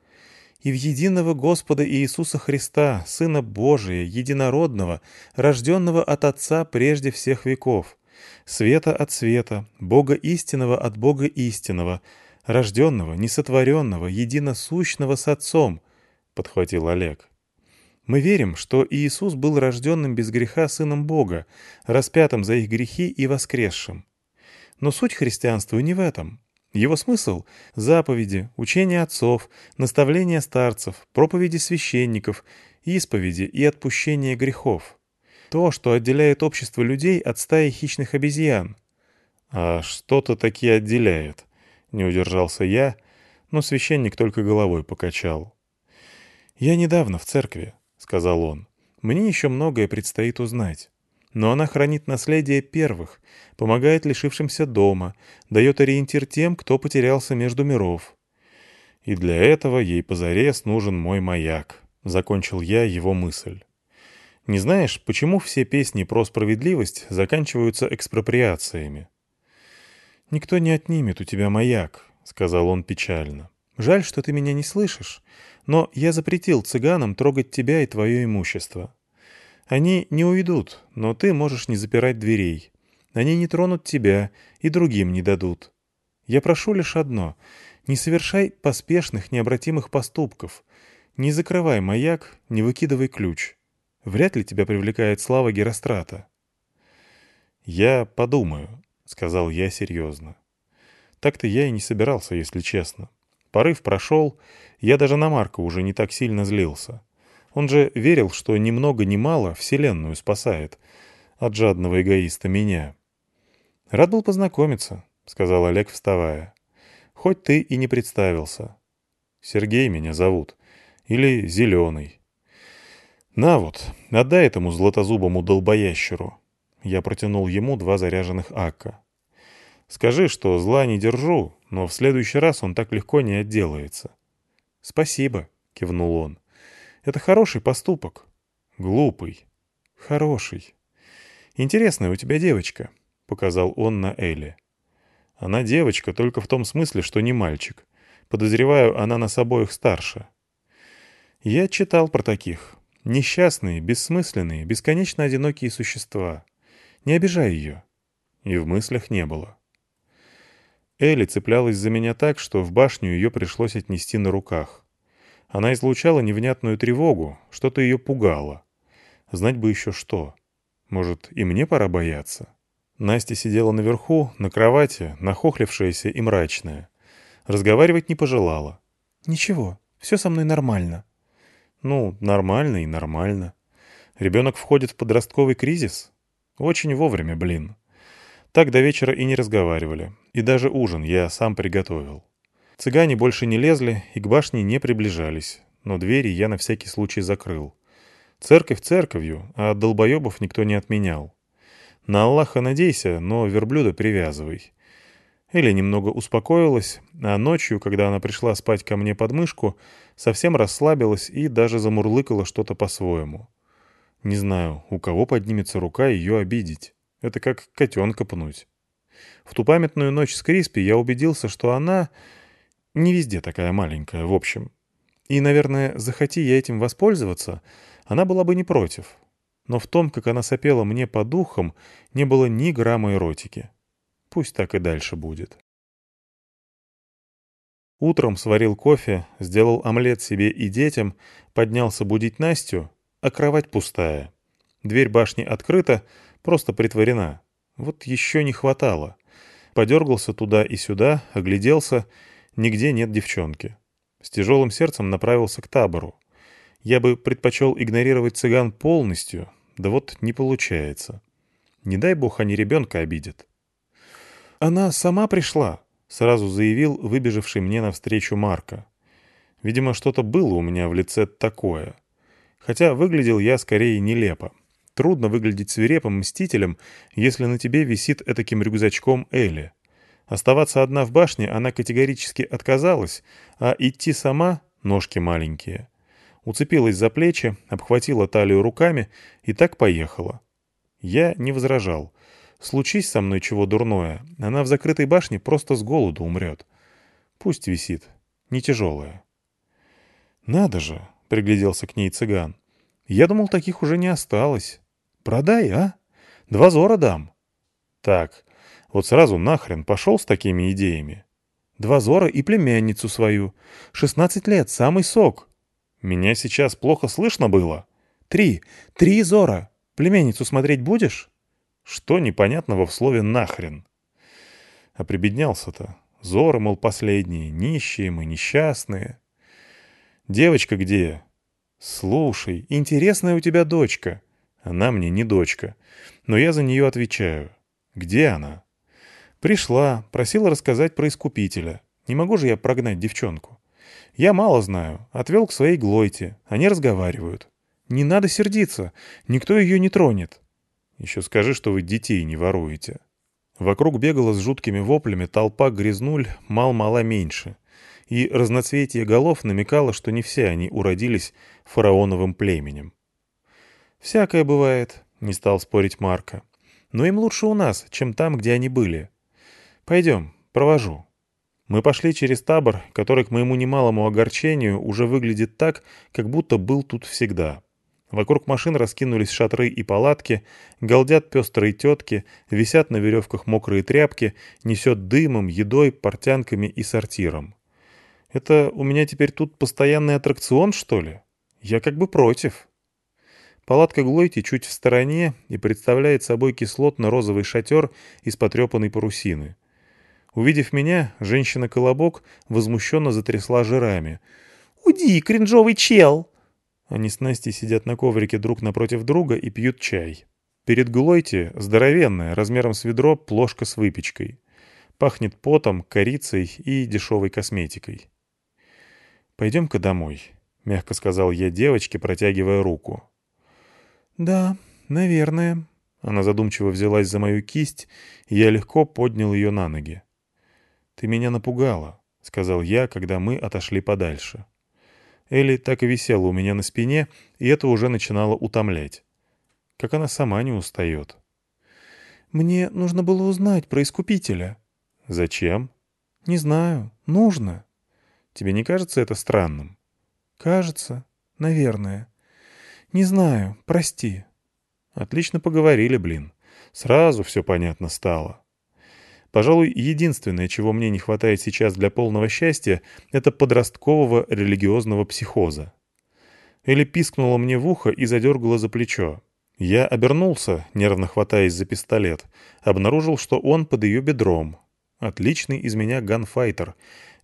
и в единого Господа Иисуса Христа, Сына Божия, Единородного, рожденного от Отца прежде всех веков, света от света, Бога истинного от Бога истинного, рожденного, несотворенного, единосущного с Отцом, — подхватил Олег. Мы верим, что Иисус был рожденным без греха Сыном Бога, распятым за их грехи и воскресшим. Но суть христианства не в этом. Его смысл — заповеди, учения отцов, наставления старцев, проповеди священников, исповеди и отпущение грехов. То, что отделяет общество людей от стаи хищных обезьян. А что-то таки отделяет. Не удержался я, но священник только головой покачал. «Я недавно в церкви», — сказал он. «Мне еще многое предстоит узнать. Но она хранит наследие первых, помогает лишившимся дома, дает ориентир тем, кто потерялся между миров. И для этого ей позарез нужен мой маяк», — закончил я его мысль. Не знаешь, почему все песни про справедливость заканчиваются экспроприациями? «Никто не отнимет у тебя маяк», — сказал он печально. «Жаль, что ты меня не слышишь, но я запретил цыганам трогать тебя и твое имущество. Они не уйдут, но ты можешь не запирать дверей. Они не тронут тебя и другим не дадут. Я прошу лишь одно — не совершай поспешных, необратимых поступков. Не закрывай маяк, не выкидывай ключ. Вряд ли тебя привлекает слава Герострата. «Я подумаю», — сказал я серьезно. Так-то я и не собирался, если честно. Порыв прошел, я даже на Марка уже не так сильно злился. Он же верил, что ни много ни мало Вселенную спасает от жадного эгоиста меня. «Рад был познакомиться», — сказал Олег, вставая. «Хоть ты и не представился. Сергей меня зовут. Или Зеленый. На вот, отдай этому златозубому долбоящеру». Я протянул ему два заряженных ака. «Скажи, что зла не держу, но в следующий раз он так легко не отделается». «Спасибо», — кивнул он. «Это хороший поступок». «Глупый». «Хороший». «Интересная у тебя девочка», — показал он на Элли. «Она девочка только в том смысле, что не мальчик. Подозреваю, она нас обоих старше». «Я читал про таких. Несчастные, бессмысленные, бесконечно одинокие существа. Не обижай ее». И в мыслях не было. Элли цеплялась за меня так, что в башню ее пришлось отнести на руках. Она излучала невнятную тревогу, что-то ее пугало. Знать бы еще что. Может, и мне пора бояться? Настя сидела наверху, на кровати, нахохлившаяся и мрачная. Разговаривать не пожелала. «Ничего, все со мной нормально». «Ну, нормально и нормально. Ребенок входит в подростковый кризис? Очень вовремя, блин». Так до вечера и не разговаривали. И даже ужин я сам приготовил. Цыгане больше не лезли и к башне не приближались, но двери я на всякий случай закрыл. Церковь церковью, а долбоебов никто не отменял. На Аллаха надейся, но верблюда привязывай. Эля немного успокоилась, а ночью, когда она пришла спать ко мне под мышку, совсем расслабилась и даже замурлыкала что-то по-своему. Не знаю, у кого поднимется рука ее обидеть. Это как котенка пнуть. В ту памятную ночь с Криспи я убедился, что она не везде такая маленькая, в общем. И, наверное, захоти я этим воспользоваться, она была бы не против. Но в том, как она сопела мне по духам, не было ни грамма эротики. Пусть так и дальше будет. Утром сварил кофе, сделал омлет себе и детям, поднялся будить Настю, а кровать пустая. Дверь башни открыта, Просто притворена. Вот еще не хватало. Подергался туда и сюда, огляделся. Нигде нет девчонки. С тяжелым сердцем направился к табору. Я бы предпочел игнорировать цыган полностью, да вот не получается. Не дай бог они ребенка обидят. «Она сама пришла», — сразу заявил выбежавший мне навстречу Марка. Видимо, что-то было у меня в лице такое. Хотя выглядел я скорее нелепо. Трудно выглядеть свирепым мстителем, если на тебе висит этаким рюкзачком Элли. Оставаться одна в башне она категорически отказалась, а идти сама — ножки маленькие. Уцепилась за плечи, обхватила талию руками и так поехала. Я не возражал. Случись со мной чего дурное, она в закрытой башне просто с голоду умрет. Пусть висит, не тяжелая. «Надо же!» — пригляделся к ней цыган. «Я думал, таких уже не осталось». Продай, а? Два зора дам. Так, вот сразу нахрен пошел с такими идеями. Два зора и племянницу свою. Шестнадцать лет, самый сок. Меня сейчас плохо слышно было. Три, три зора. Племянницу смотреть будешь? Что непонятного в слове «нахрен»? А прибеднялся-то. Зоры, мол, последние, нищие мы, несчастные. Девочка где? Слушай, интересная у тебя дочка. Она мне не дочка. Но я за нее отвечаю. Где она? Пришла, просила рассказать про Искупителя. Не могу же я прогнать девчонку. Я мало знаю. Отвел к своей Глойте. Они разговаривают. Не надо сердиться. Никто ее не тронет. Еще скажи, что вы детей не воруете. Вокруг бегала с жуткими воплями толпа грязнуль мал-мала меньше. И разноцветие голов намекало, что не все они уродились фараоновым племенем. «Всякое бывает», — не стал спорить Марка. «Но им лучше у нас, чем там, где они были. Пойдем, провожу». Мы пошли через табор, который, к моему немалому огорчению, уже выглядит так, как будто был тут всегда. Вокруг машин раскинулись шатры и палатки, галдят пестрые тетки, висят на веревках мокрые тряпки, несет дымом, едой, портянками и сортиром. Это у меня теперь тут постоянный аттракцион, что ли? Я как бы против. Палатка Глойти чуть в стороне и представляет собой кислотно-розовый шатер из потрепанной парусины. Увидев меня, женщина-колобок возмущенно затрясла жирами. «Уди, кринжовый чел!» Они с Настей сидят на коврике друг напротив друга и пьют чай. Перед Глойти здоровенная, размером с ведро, плошка с выпечкой. Пахнет потом, корицей и дешевой косметикой. «Пойдем-ка домой», — мягко сказал я девочке, протягивая руку. «Да, наверное». Она задумчиво взялась за мою кисть, и я легко поднял ее на ноги. «Ты меня напугала», — сказал я, когда мы отошли подальше. Элли так и висела у меня на спине, и это уже начинало утомлять. Как она сама не устает. «Мне нужно было узнать про Искупителя». «Зачем?» «Не знаю. Нужно». «Тебе не кажется это странным?» «Кажется. Наверное». «Не знаю, прости». «Отлично поговорили, блин. Сразу все понятно стало». Пожалуй, единственное, чего мне не хватает сейчас для полного счастья, это подросткового религиозного психоза. Элли пискнула мне в ухо и задергала за плечо. Я обернулся, нервно хватаясь за пистолет, обнаружил, что он под ее бедром. Отличный из меня ганфайтер,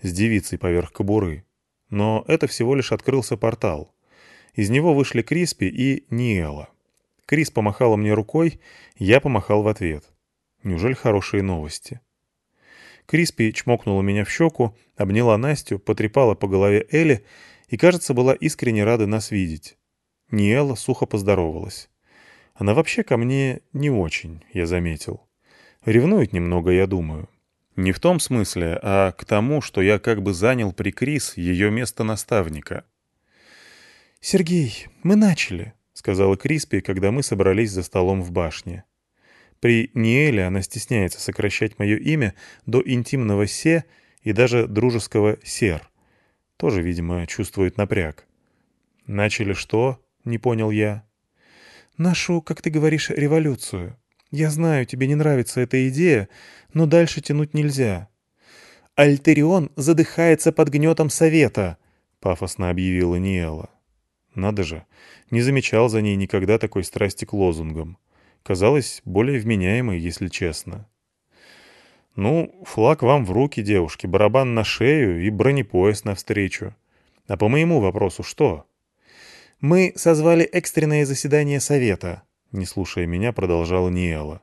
с девицей поверх кобуры. Но это всего лишь открылся портал. Из него вышли Криспи и Ниэла. Крис помахала мне рукой, я помахал в ответ. Неужели хорошие новости? Криспи чмокнула меня в щеку, обняла Настю, потрепала по голове Элли и, кажется, была искренне рада нас видеть. Ниэла сухо поздоровалась. Она вообще ко мне не очень, я заметил. Ревнует немного, я думаю. Не в том смысле, а к тому, что я как бы занял при Крис ее место наставника. «Сергей, мы начали», — сказала Криспи, когда мы собрались за столом в башне. При Ниэле она стесняется сокращать мое имя до интимного «се» и даже дружеского «сер». Тоже, видимо, чувствует напряг. «Начали что?» — не понял я. «Нашу, как ты говоришь, революцию. Я знаю, тебе не нравится эта идея, но дальше тянуть нельзя». «Альтерион задыхается под гнетом совета», — пафосно объявила Ниэла. Надо же, не замечал за ней никогда такой страсти к лозунгам. Казалось, более вменяемой, если честно. Ну, флаг вам в руки, девушки, барабан на шею и бронепояс навстречу. А по моему вопросу что? Мы созвали экстренное заседание Совета, не слушая меня, продолжала Ниэла.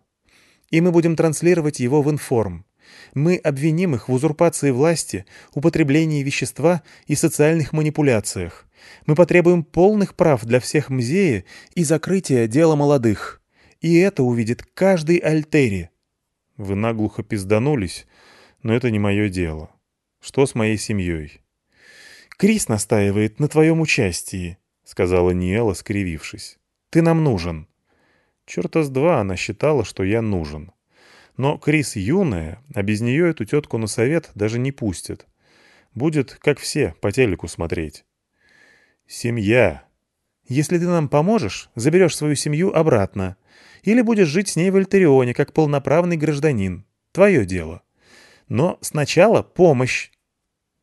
И мы будем транслировать его в информ. Мы обвиним их в узурпации власти, употреблении вещества и социальных манипуляциях. Мы потребуем полных прав для всех мзеи и закрытия дела молодых. И это увидит каждый альтери. Вы наглухо пизданулись, но это не мое дело. Что с моей семьей? Крис настаивает на твоем участии, сказала Ниэла, скривившись. Ты нам нужен. Черта с два она считала, что я нужен. Но Крис юная, а без нее эту тетку на совет даже не пустят. Будет, как все, по телеку смотреть. Семья. Если ты нам поможешь, заберешь свою семью обратно. Или будешь жить с ней в Альтерионе, как полноправный гражданин. Твое дело. Но сначала помощь.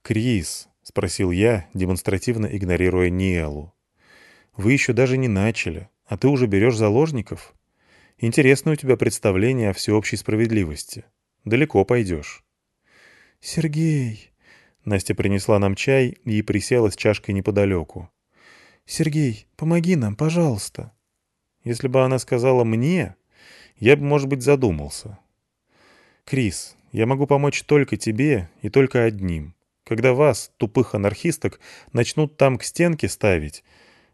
Крис, — спросил я, демонстративно игнорируя Ниэлу. «Вы еще даже не начали, а ты уже берешь заложников? Интересно у тебя представление о всеобщей справедливости. Далеко пойдешь». «Сергей...» Настя принесла нам чай и присела с чашкой неподалеку. «Сергей, помоги нам, пожалуйста». Если бы она сказала «мне», я бы, может быть, задумался. «Крис, я могу помочь только тебе и только одним. Когда вас, тупых анархисток, начнут там к стенке ставить,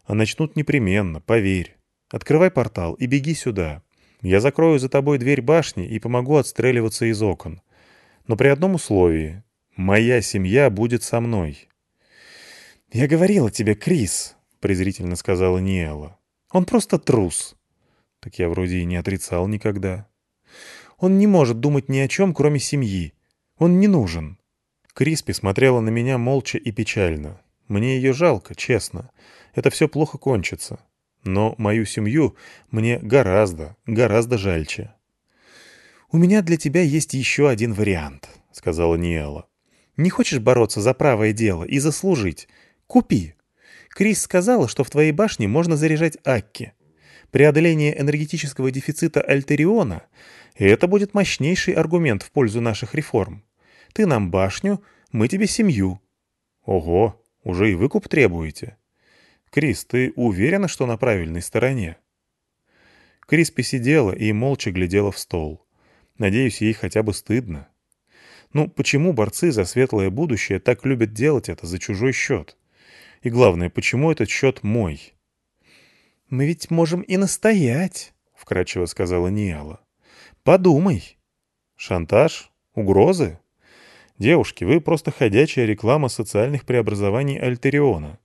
а начнут непременно, поверь. Открывай портал и беги сюда. Я закрою за тобой дверь башни и помогу отстреливаться из окон. Но при одном условии. Моя семья будет со мной». «Я говорила тебе, Крис», — презрительно сказала Ниэла. «Он просто трус». Так я вроде и не отрицал никогда. «Он не может думать ни о чем, кроме семьи. Он не нужен». Криспи смотрела на меня молча и печально. Мне ее жалко, честно. Это все плохо кончится. Но мою семью мне гораздо, гораздо жальче. «У меня для тебя есть еще один вариант», — сказала Ниэла. Не хочешь бороться за правое дело и заслужить? Купи. Крис сказала, что в твоей башне можно заряжать Акки. Преодоление энергетического дефицита Альтериона — это будет мощнейший аргумент в пользу наших реформ. Ты нам башню, мы тебе семью. Ого, уже и выкуп требуете. Крис, ты уверена, что на правильной стороне? Криспи сидела и молча глядела в стол. Надеюсь, ей хотя бы стыдно. Ну, почему борцы за светлое будущее так любят делать это за чужой счет? И главное, почему этот счет мой? «Мы ведь можем и настоять», — вкратчиво сказала Ниала. «Подумай». «Шантаж? Угрозы?» «Девушки, вы просто ходячая реклама социальных преобразований Альтериона.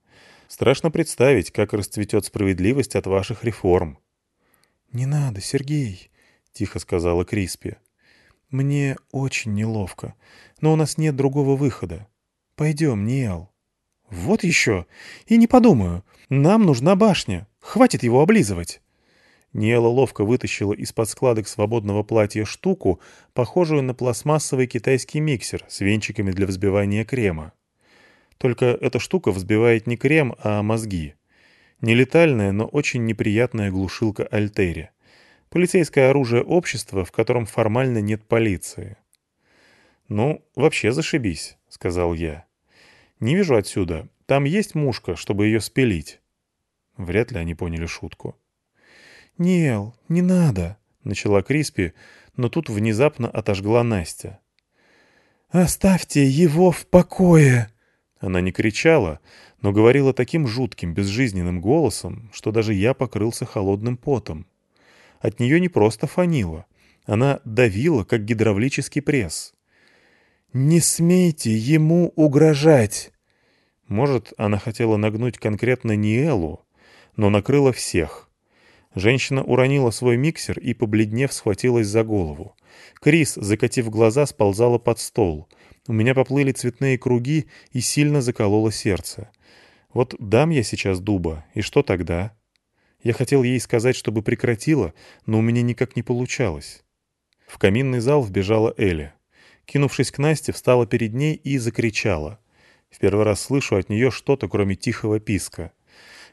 Страшно представить, как расцветет справедливость от ваших реформ». «Не надо, Сергей», — тихо сказала Криспи. «Мне очень неловко, но у нас нет другого выхода. Пойдем, Ниэл». «Вот еще! И не подумаю. Нам нужна башня. Хватит его облизывать». Ниэла ловко вытащила из-под складок свободного платья штуку, похожую на пластмассовый китайский миксер с венчиками для взбивания крема. Только эта штука взбивает не крем, а мозги. Нелетальная, но очень неприятная глушилка Альтери. Полицейское оружие общества, в котором формально нет полиции. «Ну, вообще зашибись», — сказал я. «Не вижу отсюда. Там есть мушка, чтобы ее спилить». Вряд ли они поняли шутку. «Нел, не надо», — начала Криспи, но тут внезапно отожгла Настя. «Оставьте его в покое!» Она не кричала, но говорила таким жутким, безжизненным голосом, что даже я покрылся холодным потом. От нее не просто фанило. Она давила, как гидравлический пресс. «Не смейте ему угрожать!» Может, она хотела нагнуть конкретно Ниэлу, но накрыла всех. Женщина уронила свой миксер и, побледнев, схватилась за голову. Крис, закатив глаза, сползала под стол. У меня поплыли цветные круги и сильно закололо сердце. Вот дам я сейчас дуба, и что тогда? Я хотел ей сказать, чтобы прекратила, но у меня никак не получалось. В каминный зал вбежала Эля. Кинувшись к Насте, встала перед ней и закричала. В первый раз слышу от нее что-то, кроме тихого писка.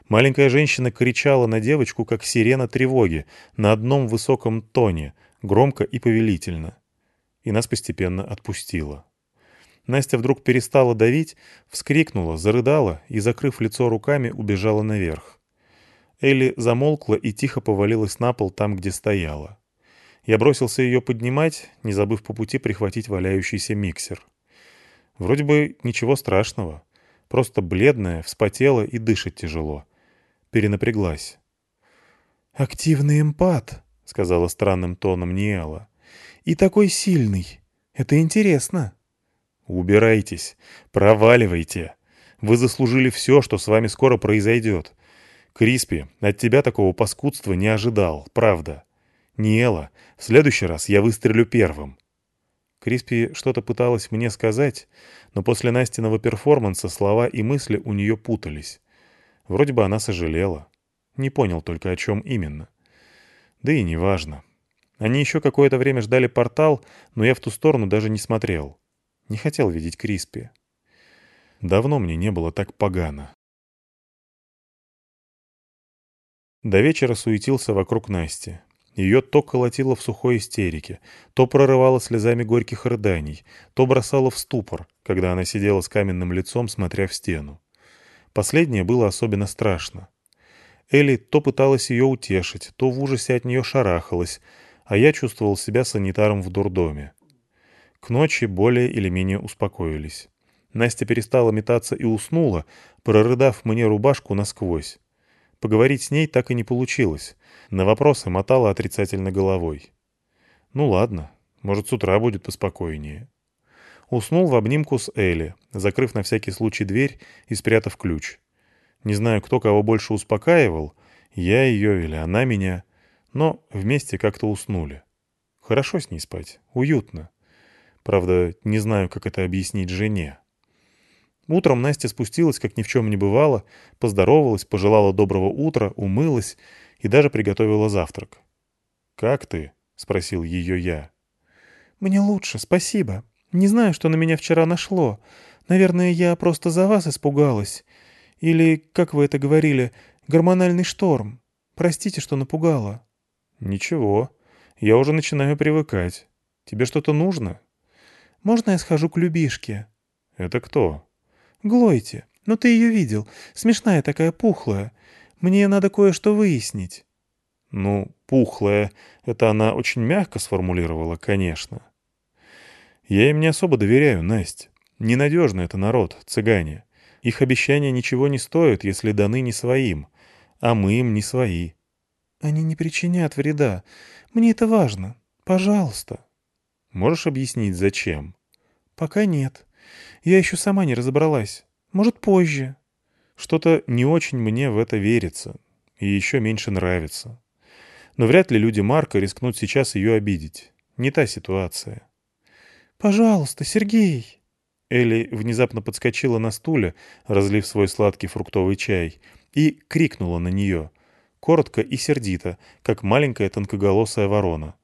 Маленькая женщина кричала на девочку, как сирена тревоги, на одном высоком тоне, громко и повелительно. И нас постепенно отпустила. Настя вдруг перестала давить, вскрикнула, зарыдала и, закрыв лицо руками, убежала наверх. Элли замолкла и тихо повалилась на пол там, где стояла. Я бросился ее поднимать, не забыв по пути прихватить валяющийся миксер. Вроде бы ничего страшного. Просто бледная, вспотела и дышит тяжело. Перенапряглась. «Активный эмпат», — сказала странным тоном Ниэла. «И такой сильный. Это интересно». «Убирайтесь. Проваливайте. Вы заслужили все, что с вами скоро произойдет. Криспи, от тебя такого паскудства не ожидал, правда. Ниэла, в следующий раз я выстрелю первым. Криспи что-то пыталась мне сказать, но после Настиного перформанса слова и мысли у нее путались. Вроде бы она сожалела. Не понял только, о чем именно. Да и неважно. Они еще какое-то время ждали портал, но я в ту сторону даже не смотрел. Не хотел видеть Криспи. Давно мне не было так погано. До вечера суетился вокруг Насти. Ее то колотило в сухой истерике, то прорывало слезами горьких рыданий, то бросало в ступор, когда она сидела с каменным лицом, смотря в стену. Последнее было особенно страшно. Элли то пыталась ее утешить, то в ужасе от нее шарахалась, а я чувствовал себя санитаром в дурдоме. К ночи более или менее успокоились. Настя перестала метаться и уснула, прорыдав мне рубашку насквозь. Поговорить с ней так и не получилось. На вопросы мотала отрицательно головой. Ну ладно, может, с утра будет поспокойнее. Уснул в обнимку с Элли, закрыв на всякий случай дверь и спрятав ключ. Не знаю, кто кого больше успокаивал, я ее или она меня, но вместе как-то уснули. Хорошо с ней спать, уютно. Правда, не знаю, как это объяснить жене. Утром Настя спустилась, как ни в чем не бывало, поздоровалась, пожелала доброго утра, умылась и даже приготовила завтрак. «Как ты?» — спросил ее я. «Мне лучше, спасибо. Не знаю, что на меня вчера нашло. Наверное, я просто за вас испугалась. Или, как вы это говорили, гормональный шторм. Простите, что напугала». «Ничего. Я уже начинаю привыкать. Тебе что-то нужно?» «Можно я схожу к Любишке?» «Это кто?» «Глойте. Ну ты ее видел. Смешная такая, пухлая. Мне надо кое-что выяснить». «Ну, пухлая. Это она очень мягко сформулировала, конечно». «Я им не особо доверяю, Настя. Ненадежный это народ, цыгане. Их обещания ничего не стоят, если даны не своим, а мы им не свои». «Они не причинят вреда. Мне это важно. Пожалуйста». «Можешь объяснить, зачем?» «Пока нет. Я еще сама не разобралась. Может, позже». Что-то не очень мне в это верится. И еще меньше нравится. Но вряд ли люди Марка рискнут сейчас ее обидеть. Не та ситуация. «Пожалуйста, Сергей!» Элли внезапно подскочила на стуле, разлив свой сладкий фруктовый чай, и крикнула на нее, коротко и сердито, как маленькая тонкоголосая ворона.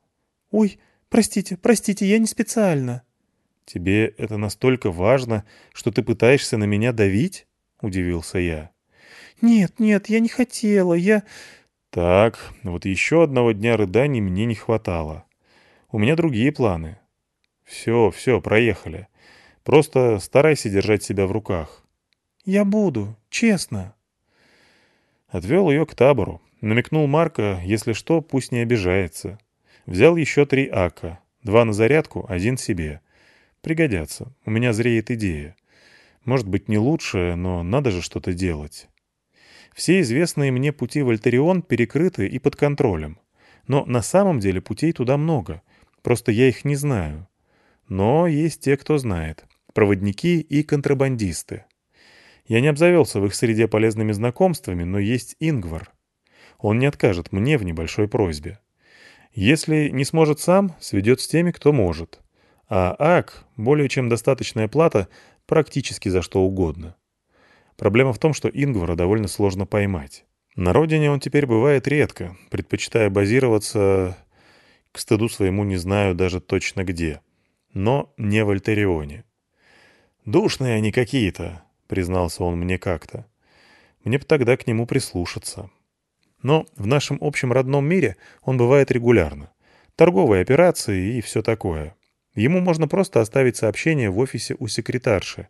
«Ой, простите, простите, я не специально!» «Тебе это настолько важно, что ты пытаешься на меня давить?» — удивился я. «Нет, нет, я не хотела, я...» «Так, вот еще одного дня рыданий мне не хватало. У меня другие планы. Все, все, проехали. Просто старайся держать себя в руках». «Я буду, честно». Отвел ее к табору. Намекнул Марка, если что, пусть не обижается. Взял еще три ака. Два на зарядку, один себе. Пригодятся. У меня зреет идея. Может быть, не лучшая, но надо же что-то делать. Все известные мне пути в Альтерион перекрыты и под контролем. Но на самом деле путей туда много. Просто я их не знаю. Но есть те, кто знает. Проводники и контрабандисты. Я не обзавелся в их среде полезными знакомствами, но есть Ингвар. Он не откажет мне в небольшой просьбе. Если не сможет сам, сведет с теми, кто может а АК — более чем достаточная плата практически за что угодно. Проблема в том, что Ингвара довольно сложно поймать. На родине он теперь бывает редко, предпочитая базироваться... К стыду своему не знаю даже точно где. Но не в Альтерионе. «Душные они какие-то», — признался он мне как-то. Мне бы тогда к нему прислушаться. Но в нашем общем родном мире он бывает регулярно. Торговые операции и все такое. Ему можно просто оставить сообщение в офисе у секретарши.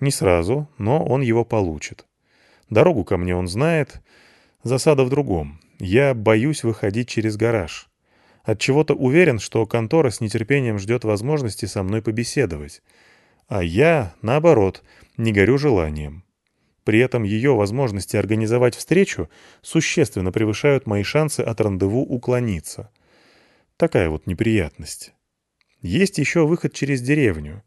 Не сразу, но он его получит. Дорогу ко мне он знает. Засада в другом. Я боюсь выходить через гараж. От чего то уверен, что контора с нетерпением ждет возможности со мной побеседовать. А я, наоборот, не горю желанием. При этом ее возможности организовать встречу существенно превышают мои шансы от рандеву уклониться. Такая вот неприятность. Есть еще выход через деревню.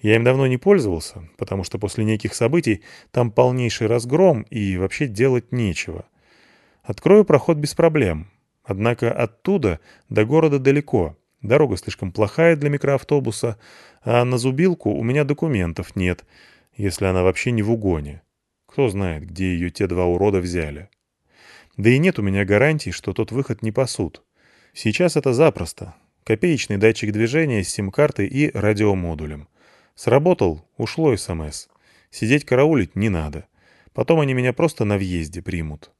Я им давно не пользовался, потому что после неких событий там полнейший разгром и вообще делать нечего. Открою проход без проблем. Однако оттуда до города далеко. Дорога слишком плохая для микроавтобуса, а на зубилку у меня документов нет, если она вообще не в угоне. Кто знает, где ее те два урода взяли. Да и нет у меня гарантий, что тот выход не пасут. Сейчас это запросто. Копеечный датчик движения с сим-картой и радиомодулем. Сработал, ушло СМС. Сидеть караулить не надо. Потом они меня просто на въезде примут.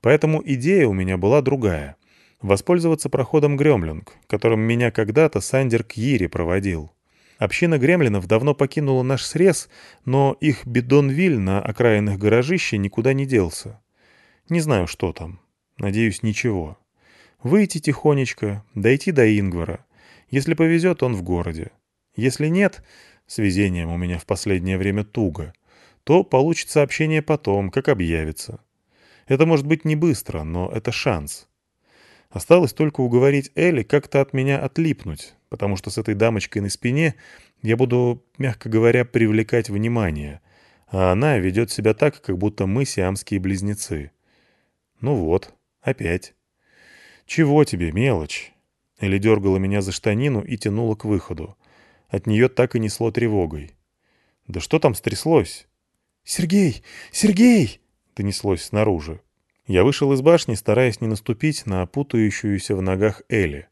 Поэтому идея у меня была другая. Воспользоваться проходом Гремлинг, которым меня когда-то Сандер Кьири проводил. Община гремлинов давно покинула наш срез, но их бидонвиль на окраинах гаражища никуда не делся. Не знаю, что там. Надеюсь, ничего. Выйти тихонечко, дойти до Ингвара. Если повезет, он в городе. Если нет, с везением у меня в последнее время туго, то получит сообщение потом, как объявится. Это может быть не быстро, но это шанс. Осталось только уговорить Элли как-то от меня отлипнуть, потому что с этой дамочкой на спине я буду, мягко говоря, привлекать внимание, а она ведет себя так, как будто мы сиамские близнецы. Ну вот, опять. «Чего тебе, мелочь?» Элли дергала меня за штанину и тянула к выходу. От нее так и несло тревогой. «Да что там стряслось?» «Сергей! Сергей!» — донеслось снаружи. Я вышел из башни, стараясь не наступить на путающуюся в ногах Элли.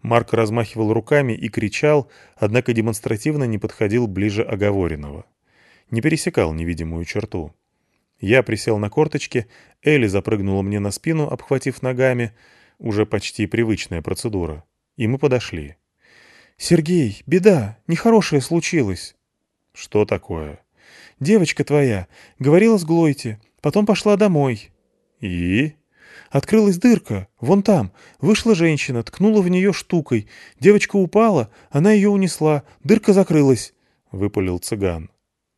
Марк размахивал руками и кричал, однако демонстративно не подходил ближе оговоренного. Не пересекал невидимую черту. Я присел на корточки, Элли запрыгнула мне на спину, обхватив ногами. Уже почти привычная процедура. И мы подошли. «Сергей, беда, нехорошее случилось». «Что такое?» «Девочка твоя. Говорила с Глойте. Потом пошла домой». «И?» Открылась дырка, вон там. Вышла женщина, ткнула в нее штукой. Девочка упала, она ее унесла, дырка закрылась», — выпалил цыган.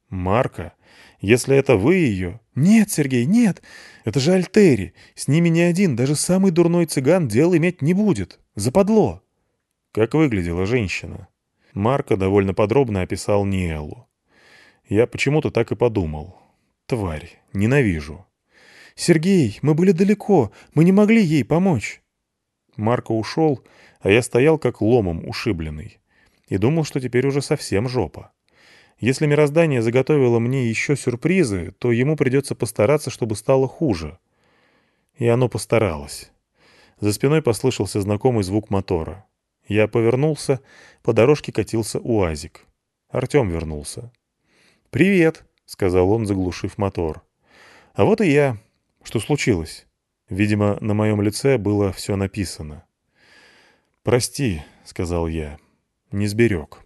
«Марка, если это вы ее...» «Нет, Сергей, нет. Это же Альтери. С ними ни один, даже самый дурной цыган дел иметь не будет. Западло». Как выглядела женщина? Марко довольно подробно описал Ниэлу. Я почему-то так и подумал. Тварь, ненавижу. «Сергей, мы были далеко, мы не могли ей помочь». Марко ушел, а я стоял как ломом ушибленный. И думал, что теперь уже совсем жопа. Если мироздание заготовило мне еще сюрпризы, то ему придется постараться, чтобы стало хуже. И оно постаралось. За спиной послышался знакомый звук мотора. Я повернулся, по дорожке катился УАЗик. Артем вернулся. «Привет», — сказал он, заглушив мотор. «А вот и я. Что случилось?» Видимо, на моем лице было все написано. «Прости», — сказал я, — «не сберег».